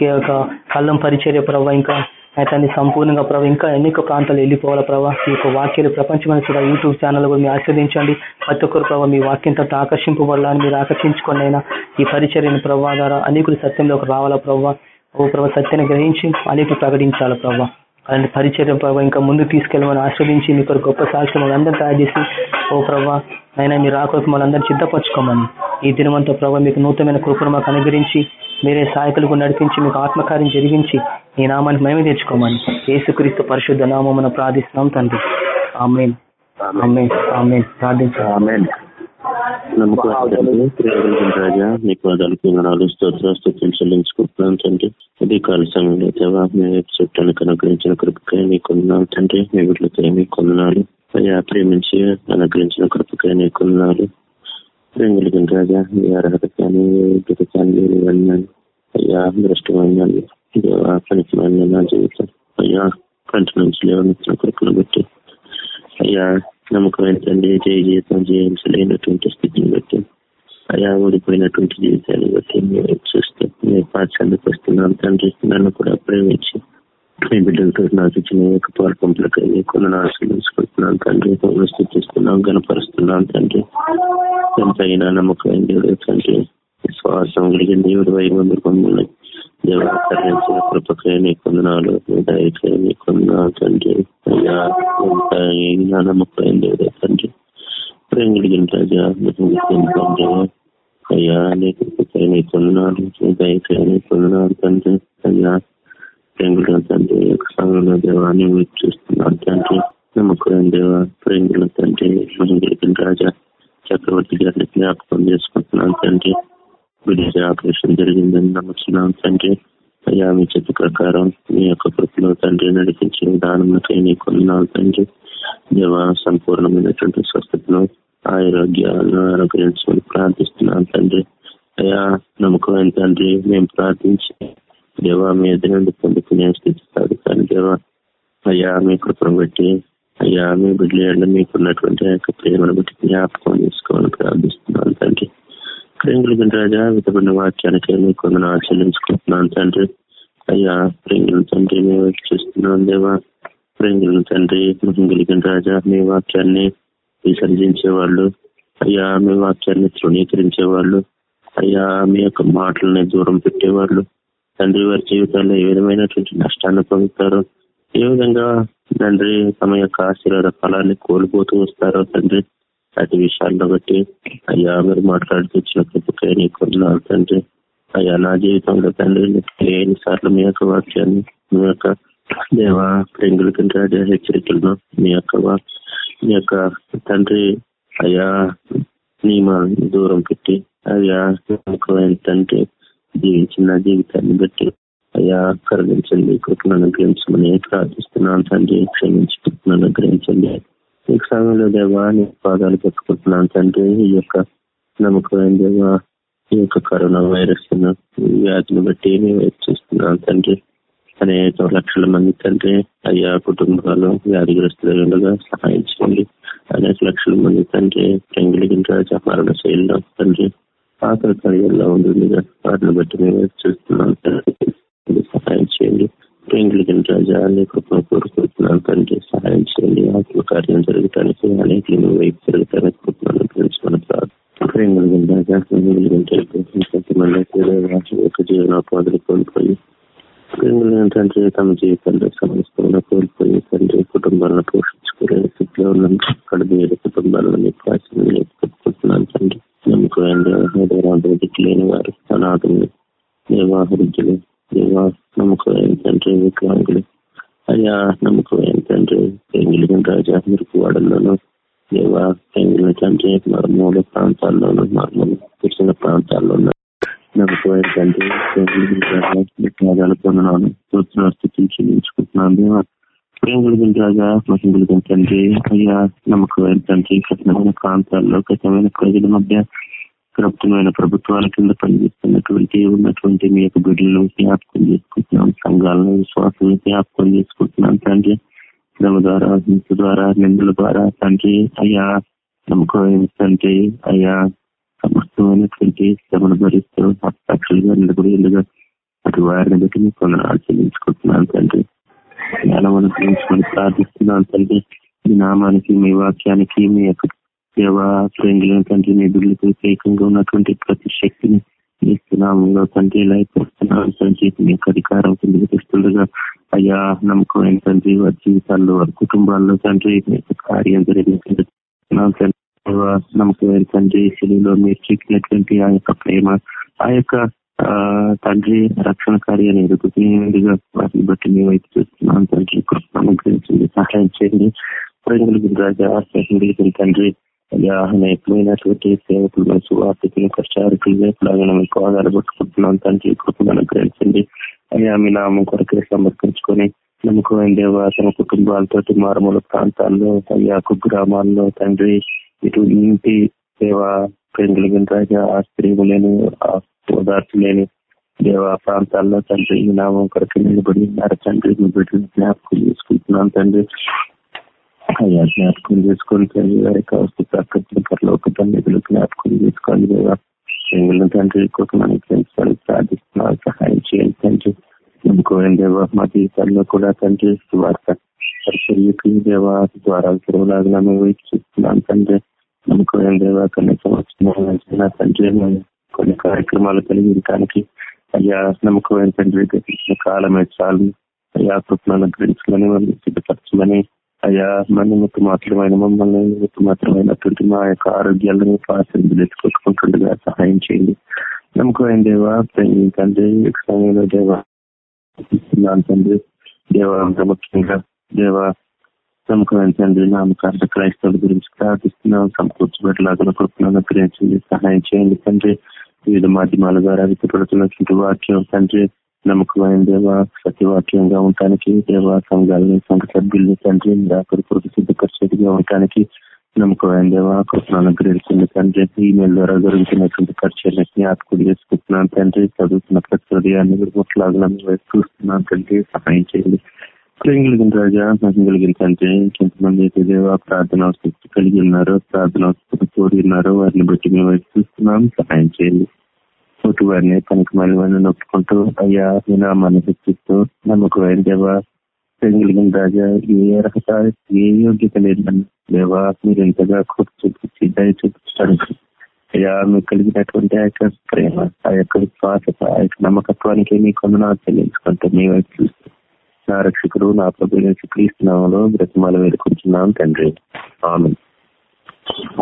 కళ్ళం పరిచర్య ప్రభావ ఇంకా అయితే సంపూర్ణంగా ప్రభావ ఇంకా అనేక ప్రాంతాలు వెళ్ళిపోవాల ప్రభావ ఈ యొక్క వాక్యాలు ప్రపంచమైన కూడా యూట్యూబ్ ఛానల్ కూడా మీరు ఆస్వాదించండి ప్రతి ఒక్కరు ప్రభావ మీ వాక్యంతో ఆకర్షింపబడాలని మీరు ఆకర్షించుకోండి అయినా. ఈ పరిచర్యను ప్రభావ ద్వారా అనేకులు సత్యంలోకి రావాలా ప్రభావ ఓ ప్రభావ సత్యాన్ని గ్రహించి అనేకులు ప్రకటించాలా ప్రభావ అలాంటి పరిచర్య ప్రభావ ఇంకా ముందు తీసుకెళ్ళమని ఆస్వాదించి మీకు గొప్ప సాక్షి మనందరూ తయారు చేసి ఓ ప్రభావ అయినా మీరు రాకపోతే మనందరినీ సిద్ధపరచుకోమని. ఈ దినమంతా ప్రభావ మీకు నూతనమైన కృపను మాకు అనుగ్రహించి మీరే సహాయకులకు నడిపించి మీకు ఆత్మకార్యం జరిగించి ఈ నామాన్ని మేము తెచ్చుకోమని. యేసుక్రీస్తు పరిశుద్ధ నామమున ప్రార్థిస్తున్నాం తండ్రి. ఆమెన్. ఆమెన్. ఆమెన్. ప్రార్థించాం రాజా మీకు వదలకు నాలుగు స్తోత్ర స్తోత్రం చెల్లించుకుంటున్నాం తండ్రి. ఇది కాల సమయంలో దేవా మీ చుట్టానికి అనుగ్రహించిన కృపకై మీ కొందనాలు తండ్రి. మీ వీటికై మీ కొందనాలు అయ్యా ప్రేమించి అనుగ్రహించిన కృపకై నీ కొందనాలు ప్రేమిలిగిన రాజా మీ అర్హత కానీ కానీ వెళ్ళాను అయ్యా దృష్టమైన దేవా పనికిమైన నా జీవితం. అయ్యా కంటి నుంచి లేవనెత్తిన కృపను బట్టి అయ్యా నమ్మకమైన తండ్రి జయ జీవితం జయించలేనటువంటి స్థితిని బట్టి అయా ఓడిపోయినటువంటి జీవితాన్ని బట్టి మేము చూస్తే మీ పాఠశాలకు వస్తున్నాం తండ్రి నన్ను కూడా ప్రేమించి మీ బిడ్డలతో నాకు ఇచ్చిన యొక్క పాల్పంపులకు కొన్ని ఆశీర్వదించుకుంటున్నాం తండ్రి స్థితిస్తున్నాం గనపరుస్తున్నాం తండ్రి. ఎంతైనా నమ్మకమైన తండ్రి. విశ్వాసం కలిగిన దేవుడు వైభవంలో పొందులు దేవాకరించిన కృపకే కొందనాలు దయకే కొందనాలు తండ్రి అయ్యా జ్ఞానముఖం దేవుడే తండ్రి. ప్రేమ కలిగిన ప్రజా అయ్యా నీ కృపకే కొందనాలు దయకే కొందనాలు తండ్రి. అయ్యా ప్రేమ కలిగిన తండ్రి యొక్క సంఘంలో దేవాన్ని చూస్తున్నాను తండ్రి. నమ్మకం దేవ ప్రేమ తండ్రి రాజా చక్రవర్తి గారిని జ్ఞాపకం చేసుకుంటున్నాను తండ్రి. బిడ్డ ఆపరేషన్ జరిగిందని నమ్మకున్నాం తండ్రి అయ్యా మీ చెప్పు ప్రకారం మీ యొక్క కృపలో తండ్రి నడిపించే విధానంకై నీ కొన్నాను తండ్రి దేవ సంపూర్ణమైనటువంటి స్వస్థతను ఆరోగ్యాలను అనుగ్రహించుకొని ప్రార్థిస్తున్నాను తండ్రి అయ్యా నమ్మకం తండ్రి మేము ప్రార్థించి దేవ మీ ఎదురు నుండి పొందుకునే స్థితి సాధిస్తాను దేవ అయ్యా మీ కృపను బట్టి అయ్యా మీ బిడ్డ మీకున్నటువంటి ఆ యొక్క ప్రేమను బట్టి జ్ఞాపకం చేసుకోవాలని ప్రార్థిస్తున్నాను తండ్రి ప్రేంగుల రాజా విధమైన వాక్యానికి మీ కొందరు ఆచరించుకుంటున్నాను తండ్రి అయ్యా ప్రేంగుల తండ్రి మేము చూస్తున్నాం దేవా ప్రేంగుల తండ్రి మహింగులిగిన రాజా మీ వాక్యాన్ని విసర్జించేవాళ్ళు అయ్యా మీ వాక్యాన్ని తృణీకరించేవాళ్ళు అయ్యా మీ యొక్క మాటలని దూరం పెట్టేవాళ్ళు తండ్రి వారి జీవితాల్లో ఏ విధమైనటువంటి నష్టాన్ని పొందుతారు ఏ విధంగా తండ్రి తమ యొక్క ఆశీర్వాద ఫలాన్ని కోల్పోతూ వస్తారో తండ్రి అటు విషయాల్లో బట్టి అయ్యా మీరు మాట్లాడుతూ వచ్చిన కృపకై నీకు తండ్రి. అయ్యా నా జీవితంలో తండ్రి ఎన్నిసార్లు మీ యొక్క వాక్యాన్ని మీ యొక్క దేవ ప్రింగుల రాజా హెచ్చరికలను మీ యొక్క మీ యొక్క తండ్రి అయ్యా నియమాలను దూరం పెట్టి అయ్యా తండ్రి జీవించిన జీవితాన్ని బట్టి అయ్యా కరుణించండి కృపను అనుగ్రహించమని ప్రార్థిస్తున్నాను తండ్రి క్షమించి కృపను అనుగ్రహించండి. ఈ సమయంలో దేవా నీ పాదాలు పెట్టుకుంటున్నాను తండ్రి. ఈ యొక్క నమ్మకమైన దేవా ఈ యొక్క కరోనా వైరస్ వ్యాధిని బట్టి చూస్తున్నాను తండ్రి. అనేక లక్షల మంది తండ్రి అయ్యా కుటుంబాలు వ్యాధిగ్రస్తులుగా సహాయం చేయండి. అనేక లక్షల మంది తండ్రి పెంగిలిగిన రాజా మరణ శైలిలో తండ్రి ఆకలి కార్యాల్లో ఉంటుంది వాటిని బట్టి మేము చూస్తున్నాం తండ్రి. సహాయం చేయండి. పెంగిలిగిన రాజా అనే కృపను కోరుకుంటున్నాను తండ్రి. సహాయం చేయండి. ఆ కార్యం జరుగుతానికి అనేక వైపు జరగటానికి కృపను గురించుకున్న ప్రేంగులిగిన యొక్క జీవనోపాధులు కోల్పోయి ప్రేమలను తండ్రి తమ జీవితంలో సమస్యలను కోల్పోయి తండ్రి కుటుంబాలను పోషించుకోలేని స్థితిలో ఉన్న కడుపు కుటుంబాలను మీకు పెట్టుకుంటున్నాను తండ్రి. నమ్మకమైన లేని వారు అనాథులు దేవాభివృద్ధులు దేవా నమ్మకమైన తండ్రి వికలాంగులు. అయ్యా నమ్మకమైన తండ్రి రాజా మీరు వాడల్లోనూ దేవా పెంగిలిన తండ్రి మర్మూల ప్రాంతాల్లోనూ మర్మూల తెలిసిన ప్రాంతాల్లోనూ నమ్మకమైన తండ్రి పొందనాను స్థితిని చెల్లించుకుంటున్నాను దేవా ప్రేమ రాజా తండ్రి అయ్యా నమ్మకమైన తండ్రి కఠినమైన ప్రాంతాల్లో కఠినమైన ప్రజల మధ్య ప్రభుత్వమైన ప్రభుత్వాల కింద పనిచేస్తున్నటువంటి ఉన్నటువంటి మీ యొక్క బిడ్డలను జ్ఞాపకం చేసుకుంటున్నాం సంఘాలను విశ్వాసం జ్ఞాపకం చేసుకుంటున్నాం తండ్రి శ్రమ ద్వారా హింస ద్వారా నిందల ద్వారా తండ్రి అయ్యా నమ్మకమైన తండ్రి అయ్యా సమస్తమైనటువంటి శ్రమను భరిస్తూ సాక్షులుగా నిలబడి ఎందుగా అటు వారిని బట్టి మీకు కొందరు చెల్లించుకుంటున్నాను తండ్రి. జ్ఞానమును గురించుకొని ప్రార్థిస్తున్నాను తండ్రి. మీ నామానికి మీ వాక్యానికి మీ యొక్క సేవ ప్రేంగులను తండ్రి మీ బిడ్డలకు వ్యతిరేకంగా ఉన్నటువంటి ప్రతి శక్తిని ఇస్తున్నాములో తండ్రి లైఫ్ వస్తున్నాను తండ్రి. మీ యొక్క అధికారం కిందకి తెస్తుండగా అయ్యా నమ్మకమైన తండ్రి వారి జీవితాల్లో వారి కుటుంబాల్లో తండ్రి కార్యం జరిగినటువంటి నమ్మకమైన తండ్రి శిలులో మీరు చూపినటువంటి ఆ యొక్క ప్రేమ ఆ యొక్క తండ్రి రక్షణ కార్యాన్ని ఎదుగుతున్నదిగా వాటిని బట్టి మేము వైపు చూస్తున్నాం. తండ్రి అనుగ్రహించండి సహాయం చేయండి. ప్రజలకు రాజా సహించగలిగిన తండ్రి అయ్యా అనేకమైనటువంటి సేవకులు సువార్థికులు కష్టారికులు ఎట్లాగా మీకు ఆధారపట్టుకుంటున్నాం. తండ్రి కృపను అనుగ్రహించండి. అయ్యా మీ నామం కొరకే సమర్పించుకొని నమ్మకమైన దేవ తమ కుటుంబాలతో మారుమూల ప్రాంతాల్లో అయ్యా కుగ్రామాల్లో తండ్రి ఇటు ఇంటి దేవ ప్రేమిలిగిన రాజా ఆ స్త్రీలు లేని ఓదార్పు లేని దేవ ప్రాంతాల్లో తండ్రి ఈ నామం కొరకు నిలబడి ఉన్నారు తండ్రి మీ బిడ్డలు జ్ఞాపకం చేసుకుంటున్నాను తండ్రి. అయ్యా జ్ఞాపకం చేసుకొని తండ్రి వారి కావచ్చు ప్రకృతి పరలోక తల్లిదులు జ్ఞాపకం చేసుకోండి దేవా. ఎంగుల తండ్రి కుటుంబానికి మనకి ప్రార్థిస్తున్నారు సహాయం చేయండి తండ్రి. నమ్ముకోవడం దేవా మా జీవితాల్లో కూడా తండ్రి వార్త పరిచర్యకి దేవా ద్వారా తిరుగులాగా మేము చూస్తున్నాం తండ్రి. నమ్మకం దేవ కొన్ని సంవత్సరం తండ్రి కొన్ని కార్యక్రమాలు కలిగించడానికి అయ్యా నమ్మకం తండ్రి గతించిన కాలమే చాలు. అయ్యా కృపణను గ్రహించమని సిద్ధపరచమని అయ్యా మన నిమిత్త మాత్రమైన మమ్మల్ని నిమిత్త మాత్రమైనటువంటి మా యొక్క ఆరోగ్యాలను ఆశ్రయించుకుంటుండగా సహాయం చేయండి. నమ్మకమైన దేవా తండ్రి సమయంలో దేవా తండ్రి దేవా ముఖ్యంగా దేవా నమ్మకమైన తండ్రి నామకార్థ క్రైస్తవుల గురించి ప్రార్థిస్తున్నాం సమకూర్చబెట్టలాగా కృపణను గ్రహించండి సహాయం చేయండి తండ్రి. వివిధ మాధ్యమాల ద్వారా విత్తపడుతున్నటువంటి వాక్యం తండ్రి నమ్మకమైన దేవ సత్యవాక్యంగా ఉండటానికి దేవ సంఘాలని సంఘ సభ్యుల్ని తండ్రి అక్కడ కొరకు సిద్ధపరిచేదిగా ఉండటానికి నమ్మకమైన దేవ కృపను అనుగ్రహించండి తండ్రి ఈమెయిల్ ద్వారా జరుగుతున్నటువంటి ఖర్చులని జ్ఞాపకుడు చేసుకుంటున్నాను తండ్రి చదువుతున్న ప్రతి హృదయాన్ని ముట్లాగా చూస్తున్నాను తండ్రి సహాయం చేయండి ప్రేమ కలిగిన రాజా మహిమ కలిగిన తండ్రి ఇంకెంతమంది అయితే దేవ ప్రార్థన అవసరం కలిగి ఉన్నారో ప్రార్థన అవసరం కోరి ఉన్నారో వారిని బట్టి మేము చూస్తున్నాం సహాయం చేయండి తోటి వారిని తనకు మళ్ళీ నొప్పుకుంటూ అయ్యా మీ నామాన్ని హెచ్చిస్తూ నమ్మకమైన దేవా కలిగిన రాజా ఏ అర్హత ఏ యోగ్యత లేదని దేవా మీరు ఎంతగా కృప చూపించి దయ చూపించడానికి అయ్యా మీకు కలిగినటువంటి ఆ యొక్క ప్రేమ ఆ యొక్క విశ్వాసత ఆ యొక్క నమ్మకత్వానికి మీ కొందనాలు చెల్లించుకుంటూ మీ వైపు చూస్తూ నా రక్షకుడు నా ప్రభు క్రీస్తునామలో బ్రతిమాల వేడుకుంటున్నాం తండ్రి. ఆమె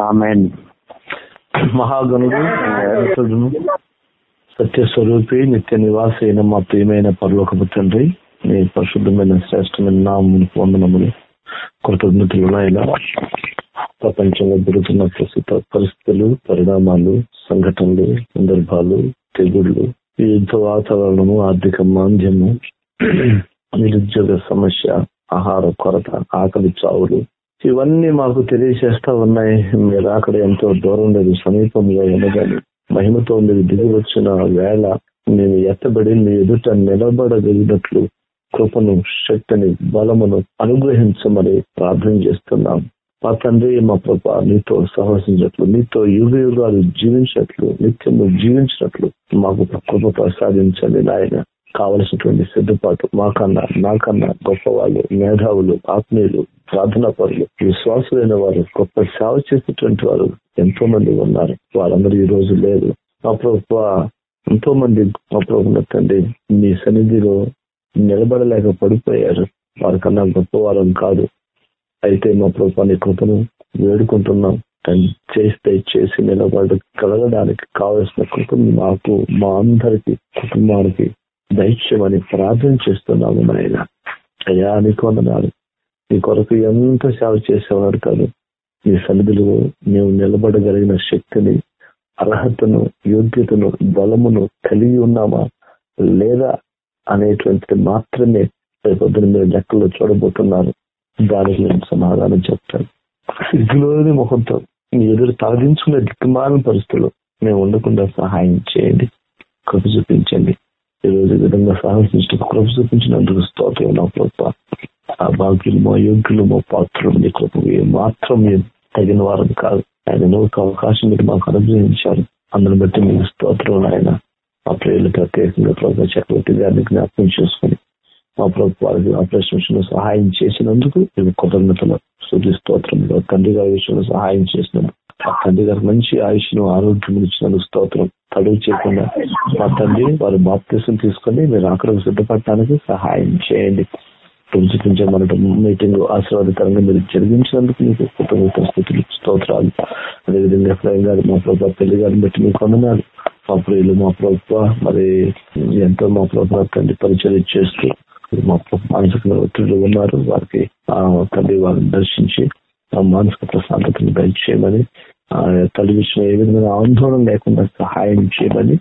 ఆమెన్. మహాగణుడు సత్య స్వరూపి నిత్య నివాస అయిన మా ప్రియమైన పరలోకపు తండ్రి మీ పరిశుద్ధమైన శ్రేష్టమైన నామములు వందనములు కృతజ్ఞతలు ఇలా ప్రపంచంలో జరుగుతున్న ప్రస్తుత పరిస్థితులు పరిణామాలు సంఘటనలు సందర్భాలు తెగుళ్ళు యుద్ధ వాతావరణము ఆర్థిక మాంద్యము నిరుద్యోగ సమస్య ఆహార కొరత ఆకలి చావులు ఇవన్నీ మాకు తెలియజేస్తా ఉన్నాయి. మీరు అక్కడ ఎంతో దూరం లేదు సమీపంలో ఉండగానే మహిమతో మీరు దిగి వచ్చిన వేళ నేను ఎత్తబడి మీ ఎదుట నిలబడగలిగినట్లు కృపను శక్తిని బలమును అనుగ్రహించమని ప్రార్థన చేస్తున్నాం. మా తండ్రి మా ప్రభ నీతో సహవసించినట్లు నీతో యుగ యుగాలు జీవించినట్లు నిత్యము జీవించినట్లు మాకు కృప ప్రసాదించండి నాయన. కావలసినటువంటి సిద్ధపాటు. మాకన్నా నాకన్నా గొప్పవాళ్ళు మేధావులు ఆత్మీయులు ప్రార్థనా పరులు విశ్వాసులైన వారు గొప్ప సేవ చేసేటువంటి వారు ఎంతో మంది ఉన్నారు. వారందరూ ఈ రోజు లేరు. మా ప్రభుత్వ ఎంతో మంది మా ప్రభుత్వ తండ్రి మీ సన్నిధిలో నిలబడలేక పడిపోయారు. వారికన్నా గొప్పవారం కాదు. అయితే మా ప్రభుత్వాన్ని కృపను వేడుకుంటున్నాం. చేస్తే చేసి నిలబడ కలగడానికి కావలసిన కృపను మాకు మా అందరికి కుటుంబానికి దైత్యమని ప్రార్థన చేస్తున్నాము నాయన అయ్యా నీకు వందనాలు నీ కొరకు ఎంత సేవ చేసేవారు కాదు నీ సన్నిధిలో మేము నిలబడగలిగిన శక్తిని అర్హతను యోగ్యతను బలమును కలిగి ఉన్నామా లేదా అనేటువంటిది మాత్రమే రేపొద్దున మీరు లెక్కల్లో చూడబోతున్నారు దానికి నేను సమాధానం చెప్తాను సిగ్గులోని ముఖంతో మీ ఎదురు తలదించుకునే దిక్కుమాలిన పరిస్థితులు మేము ఉండకుండా సహాయం చేయండి కృప చూపించండి ఈరోజు విధంగా సాహసించిన కృప చూపించినందుకు స్తోత్రం. నా కృప ఆ భాగ్యులు మా యోగ్యులు మా పాత్రలు మీ కృప మాత్రం తగిన వారం కాదు. ఆయన ఒక అవకాశం మీరు మాకు అనుగ్రహించారు. అందుని బట్టి మీకు స్తోత్రం ఆయన మా ప్రియులు ప్రత్యేకంగా ప్రభుత్వ చక్రవర్తి గారిని జ్ఞాపకం చేసుకుని మా ప్రభు వారికి ఆపరేషన్ సహాయం చేసినందుకు మేము కృతజ్ఞతలు. సూర్య స్తోత్రంలో తండ్రి గారి విషయంలో సహాయం చేసినందుకు ఆ తండ్రి గారు మంచి ఆయుష్ను ఆరోగ్యం ఇచ్చినందుకు స్తోత్రం. తడువు చేయకుండా మా తండ్రి వారు బాప్తీసం తీసుకొని మీరు అక్కడ సిద్ధపడటానికి సహాయం చేయండి. చూపించమనటం మీటింగ్ ఆశీర్వాదకరంగా మీరు జరిగించినందుకు మీకు కుటుంబ స్థితులు స్తోత్రాలు. అదేవిధంగా ఎఫ్ఐ గారు మా ప్రభావ పెళ్ళి గారిని బట్టి మీకు వందనాలు మా ప్రియులు మా ప్రభుత్వ మరి ఎంతో మా ప్రభుత్వ తండ్రి పరిచయం చేస్తూ మా మానసిక ఒత్తిడిలో ఉన్నారు. వారికి ఆ తండ్రి వారిని దర్శించి మానసిక ప్రశాంతతను దయచేయమని ఆ తల్లి విషయం ఏ విధమైన ఆందోళన లేకుండా సహాయం చేయమని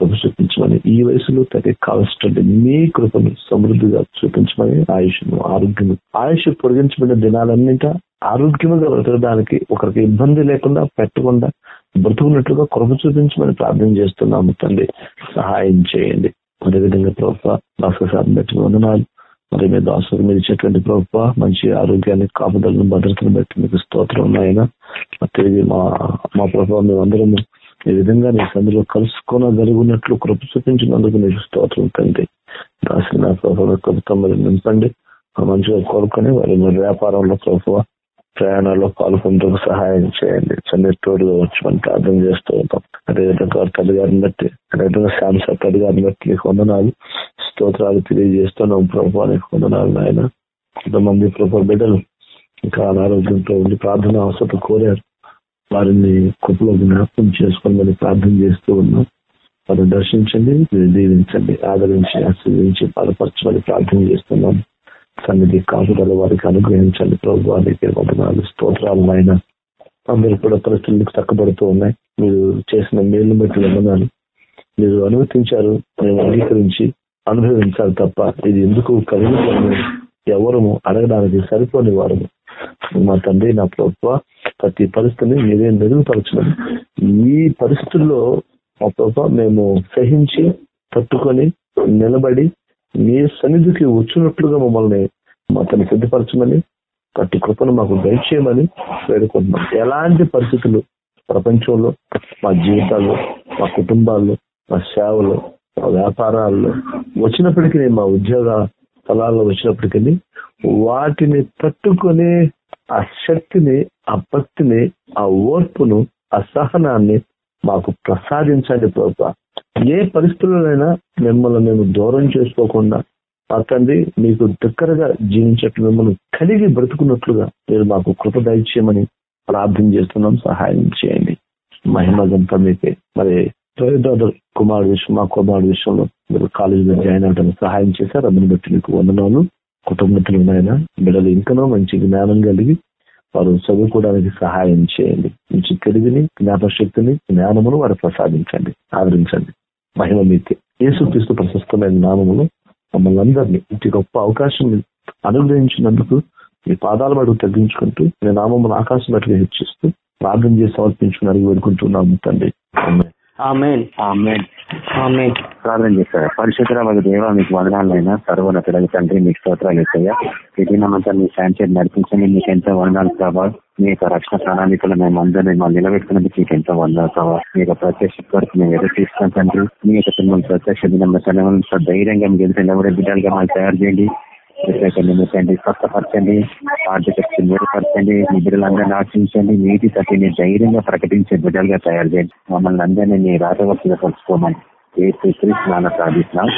కృప చూపించమని ఈ వయసులో తనకి కావలసినటువంటి మీ కృపను సమృద్ధిగా చూపించమని ఆయుష్ను ఆరోగ్యం ఆయుష్ పొడిగించబడిన దినాలన్నింట ఆరోగ్యముగా బ్రతకడానికి ఒకరికి ఇబ్బంది లేకుండా పెట్టకుండా బ్రతుకున్నట్లుగా కృప చూపించమని ప్రార్థన చేస్తున్నాము తండ్రి. సహాయం చేయండి. అదేవిధంగా ప్రభుత్వ భాస్కర్ సార్ బట్టి వందనాలు. మరి మీ దాసులు మీరు ఇచ్చేటువంటి ప్రభుత్వ మంచి ఆరోగ్యాన్ని కాపుదలను భద్రతను బట్టి మీకు స్తోత్రం ఉన్నాయన తిరిగి మా మా ప్రభావ మేమందరము ఈ విధంగా నీ సందులో కలుసుకోనగలిగినట్లు కృప చూపించినందుకు నీకు స్తోత్రం తండ్రి. దాసులు నా ప్రభావ కృతం మరి నింపండి. మంచిగా కోరుకొని వారి మరి వ్యాపారంలో ప్రభుత్వ ప్రయాణాల్లో పాల్గొనడానికి సహాయం చేయండి. చెన్నెట్టూరుగా వచ్చి ప్రార్థన చేస్తూ ఉంటాం. అదేవిధంగా తల్లి గారిని బట్టి అదేవిధంగా శ్యామ్ తల్లి గారిని బట్టి నీకు వందనాలు స్తోత్రాలు తెలియజేస్తున్నాం ప్రభుత్వానికి వందనాలు ఆయన కొంతమంది ప్రభు బిడ్డలు ఇంకా అనారోగ్యంతో ఉండి ప్రార్థన అవసరం కోరారు. వారిని కుప్పలో జ్ఞాపకం చేసుకోమని ప్రార్థన చేస్తూ ఉన్నాం. వారిని దర్శించండి దీవించండి ఆదరించి ఆశీర్వించి బలపరచమని ప్రార్థన చేస్తున్నాం. సన్నిధి కాపుదల వారికి అనుగ్రహించండి. ప్రభు వారికి వందనాలు స్తోత్రాలు ఆయన అందరూ కూడా పరిస్థితులకు తక్కబడుతూ ఉన్నాయి. మీరు చేసిన మేలు మెట్లు వందనాలు. మీరు అనుమతించారు మేము అంగీకరించి అనుభవించాలి తప్ప ఇది ఎందుకు కలిగి ఎవరము అడగడానికి సరిపోని వారము మా తండ్రి నా ప్రభుత్వ ప్రతి పరిస్థితిని మీరే మెరుగుపరచడం ఈ పరిస్థితుల్లో మా ప్రభుత్వ మేము సహించి తట్టుకొని నిలబడి మీ సన్నిధికి వచ్చినట్లుగా మమ్మల్ని మా సిద్ధపరచమని ప్రతి కృపను మాకు దయచేయమని వేడుకుంటున్నాం. ఎలాంటి పరిస్థితులు? ప్రపంచంలో మా జీవితాల్లో మా కుటుంబాల్లో మా సేవలో మా వ్యాపారాల్లో వచ్చినప్పటికీ మా ఉద్యోగ స్థలాల్లో వచ్చినప్పటికీ వాటిని తట్టుకొని ఆ శక్తిని ఆ భక్తిని ఆ ఓర్పును ఆ సహనాన్ని మాకు ప్రసాదించండి ప్రభుత్వ ఏ పరిస్థితుల్లోనైనా మిమ్మల్ని మేము దూరం చేసుకోకుండా ఆ తండ్రి మీకు దగ్గరగా జీవించట్లు మిమ్మల్ని కలిగి బ్రతుకున్నట్లుగా మీరు మాకు కృప దయచేయమని ప్రార్థన చేస్తున్నాం. సహాయం చేయండి. మహిమగంతా మీకే. మరి త్రయోదశ కుమారుడు విషయం మా కుమారుడు విషయంలో మీరు కాలేజీలో జాయిన్ అవడానికి సహాయం చేశారు. అందుని బట్టి మీకు వందనాలు. కుటుంబతులైన బిడ్డలు ఇంకనో మంచి జ్ఞానం కలిగి వారు చదువుకోవడానికి సహాయం చేయండి. మంచి తెలివిని జ్ఞాపశక్తిని జ్ఞానమును వారు ప్రసాదించండి. ఆదరించండి. మహిమ మీకే యేసుక్రీస్తు ప్రశస్తమైన నామమును మమ్మల్ని అందరినీ ఇంటి గొప్ప అవకాశం అనుగ్రహించినందుకు మీ పాదాల బడుగు తగ్గించుకుంటూ మీ నామమును ఆకాశం మట్టుగా హెచ్చిస్తూ ప్రార్థన చేసి సమర్పించుకుని వేడుకుంటున్నాము తండ్రి. ప్రార్థన చేస్తారు? పరిశుద్ధ ఒక దేవ మీకు వదనాలైనా. సర్వోన్నతులకు తండ్రి మీకు స్తోత్రాలు ఇస్తాయా ఈ దినమంతా మీ శాంతి నడిపించండి. మీకు ఎంతో వందనాలు ప్రభావ మీ యొక్క రక్షణ ప్రణాళికలు మేము అందరినీ మేము నిలబెట్టుకున్నందుకు మీకు ఎంతో వందనాలు ప్రభావ మీ యొక్క ప్రత్యక్ష కొరకు మేము ఎదురు తీసుకున్నాం తండ్రి. మీ యొక్క మిమ్మల్ని ప్రత్యక్ష ధైర్యంగా మీకు నిలబడే బిడ్డలుగా మాకు తయారు చేయండి. తండ్రి స్వస్థపరచండి ఆర్థిక మెరుగుపరచండి మీ బిడ్డలందరినీ ఆశించండి నీటి తట్టిని ధైర్యంగా ప్రకటించే బిడ్డలుగా తయారు చేయండి. మమ్మల్ని అందరినీ మీ రాజవర్తిగా పలుచుకోమని ఏ శ్రీకృష్ణ నాన్న ప్రార్థిస్తున్నాం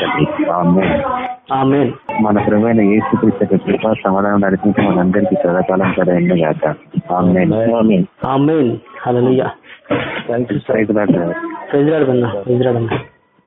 మన ప్రమైన ఏ శ్రీకృష్ణ కృప సమాధానం నడిపించి మనందరికీ సదాకాలం కదా ఎన్నగాక amen. Amen. Thank you site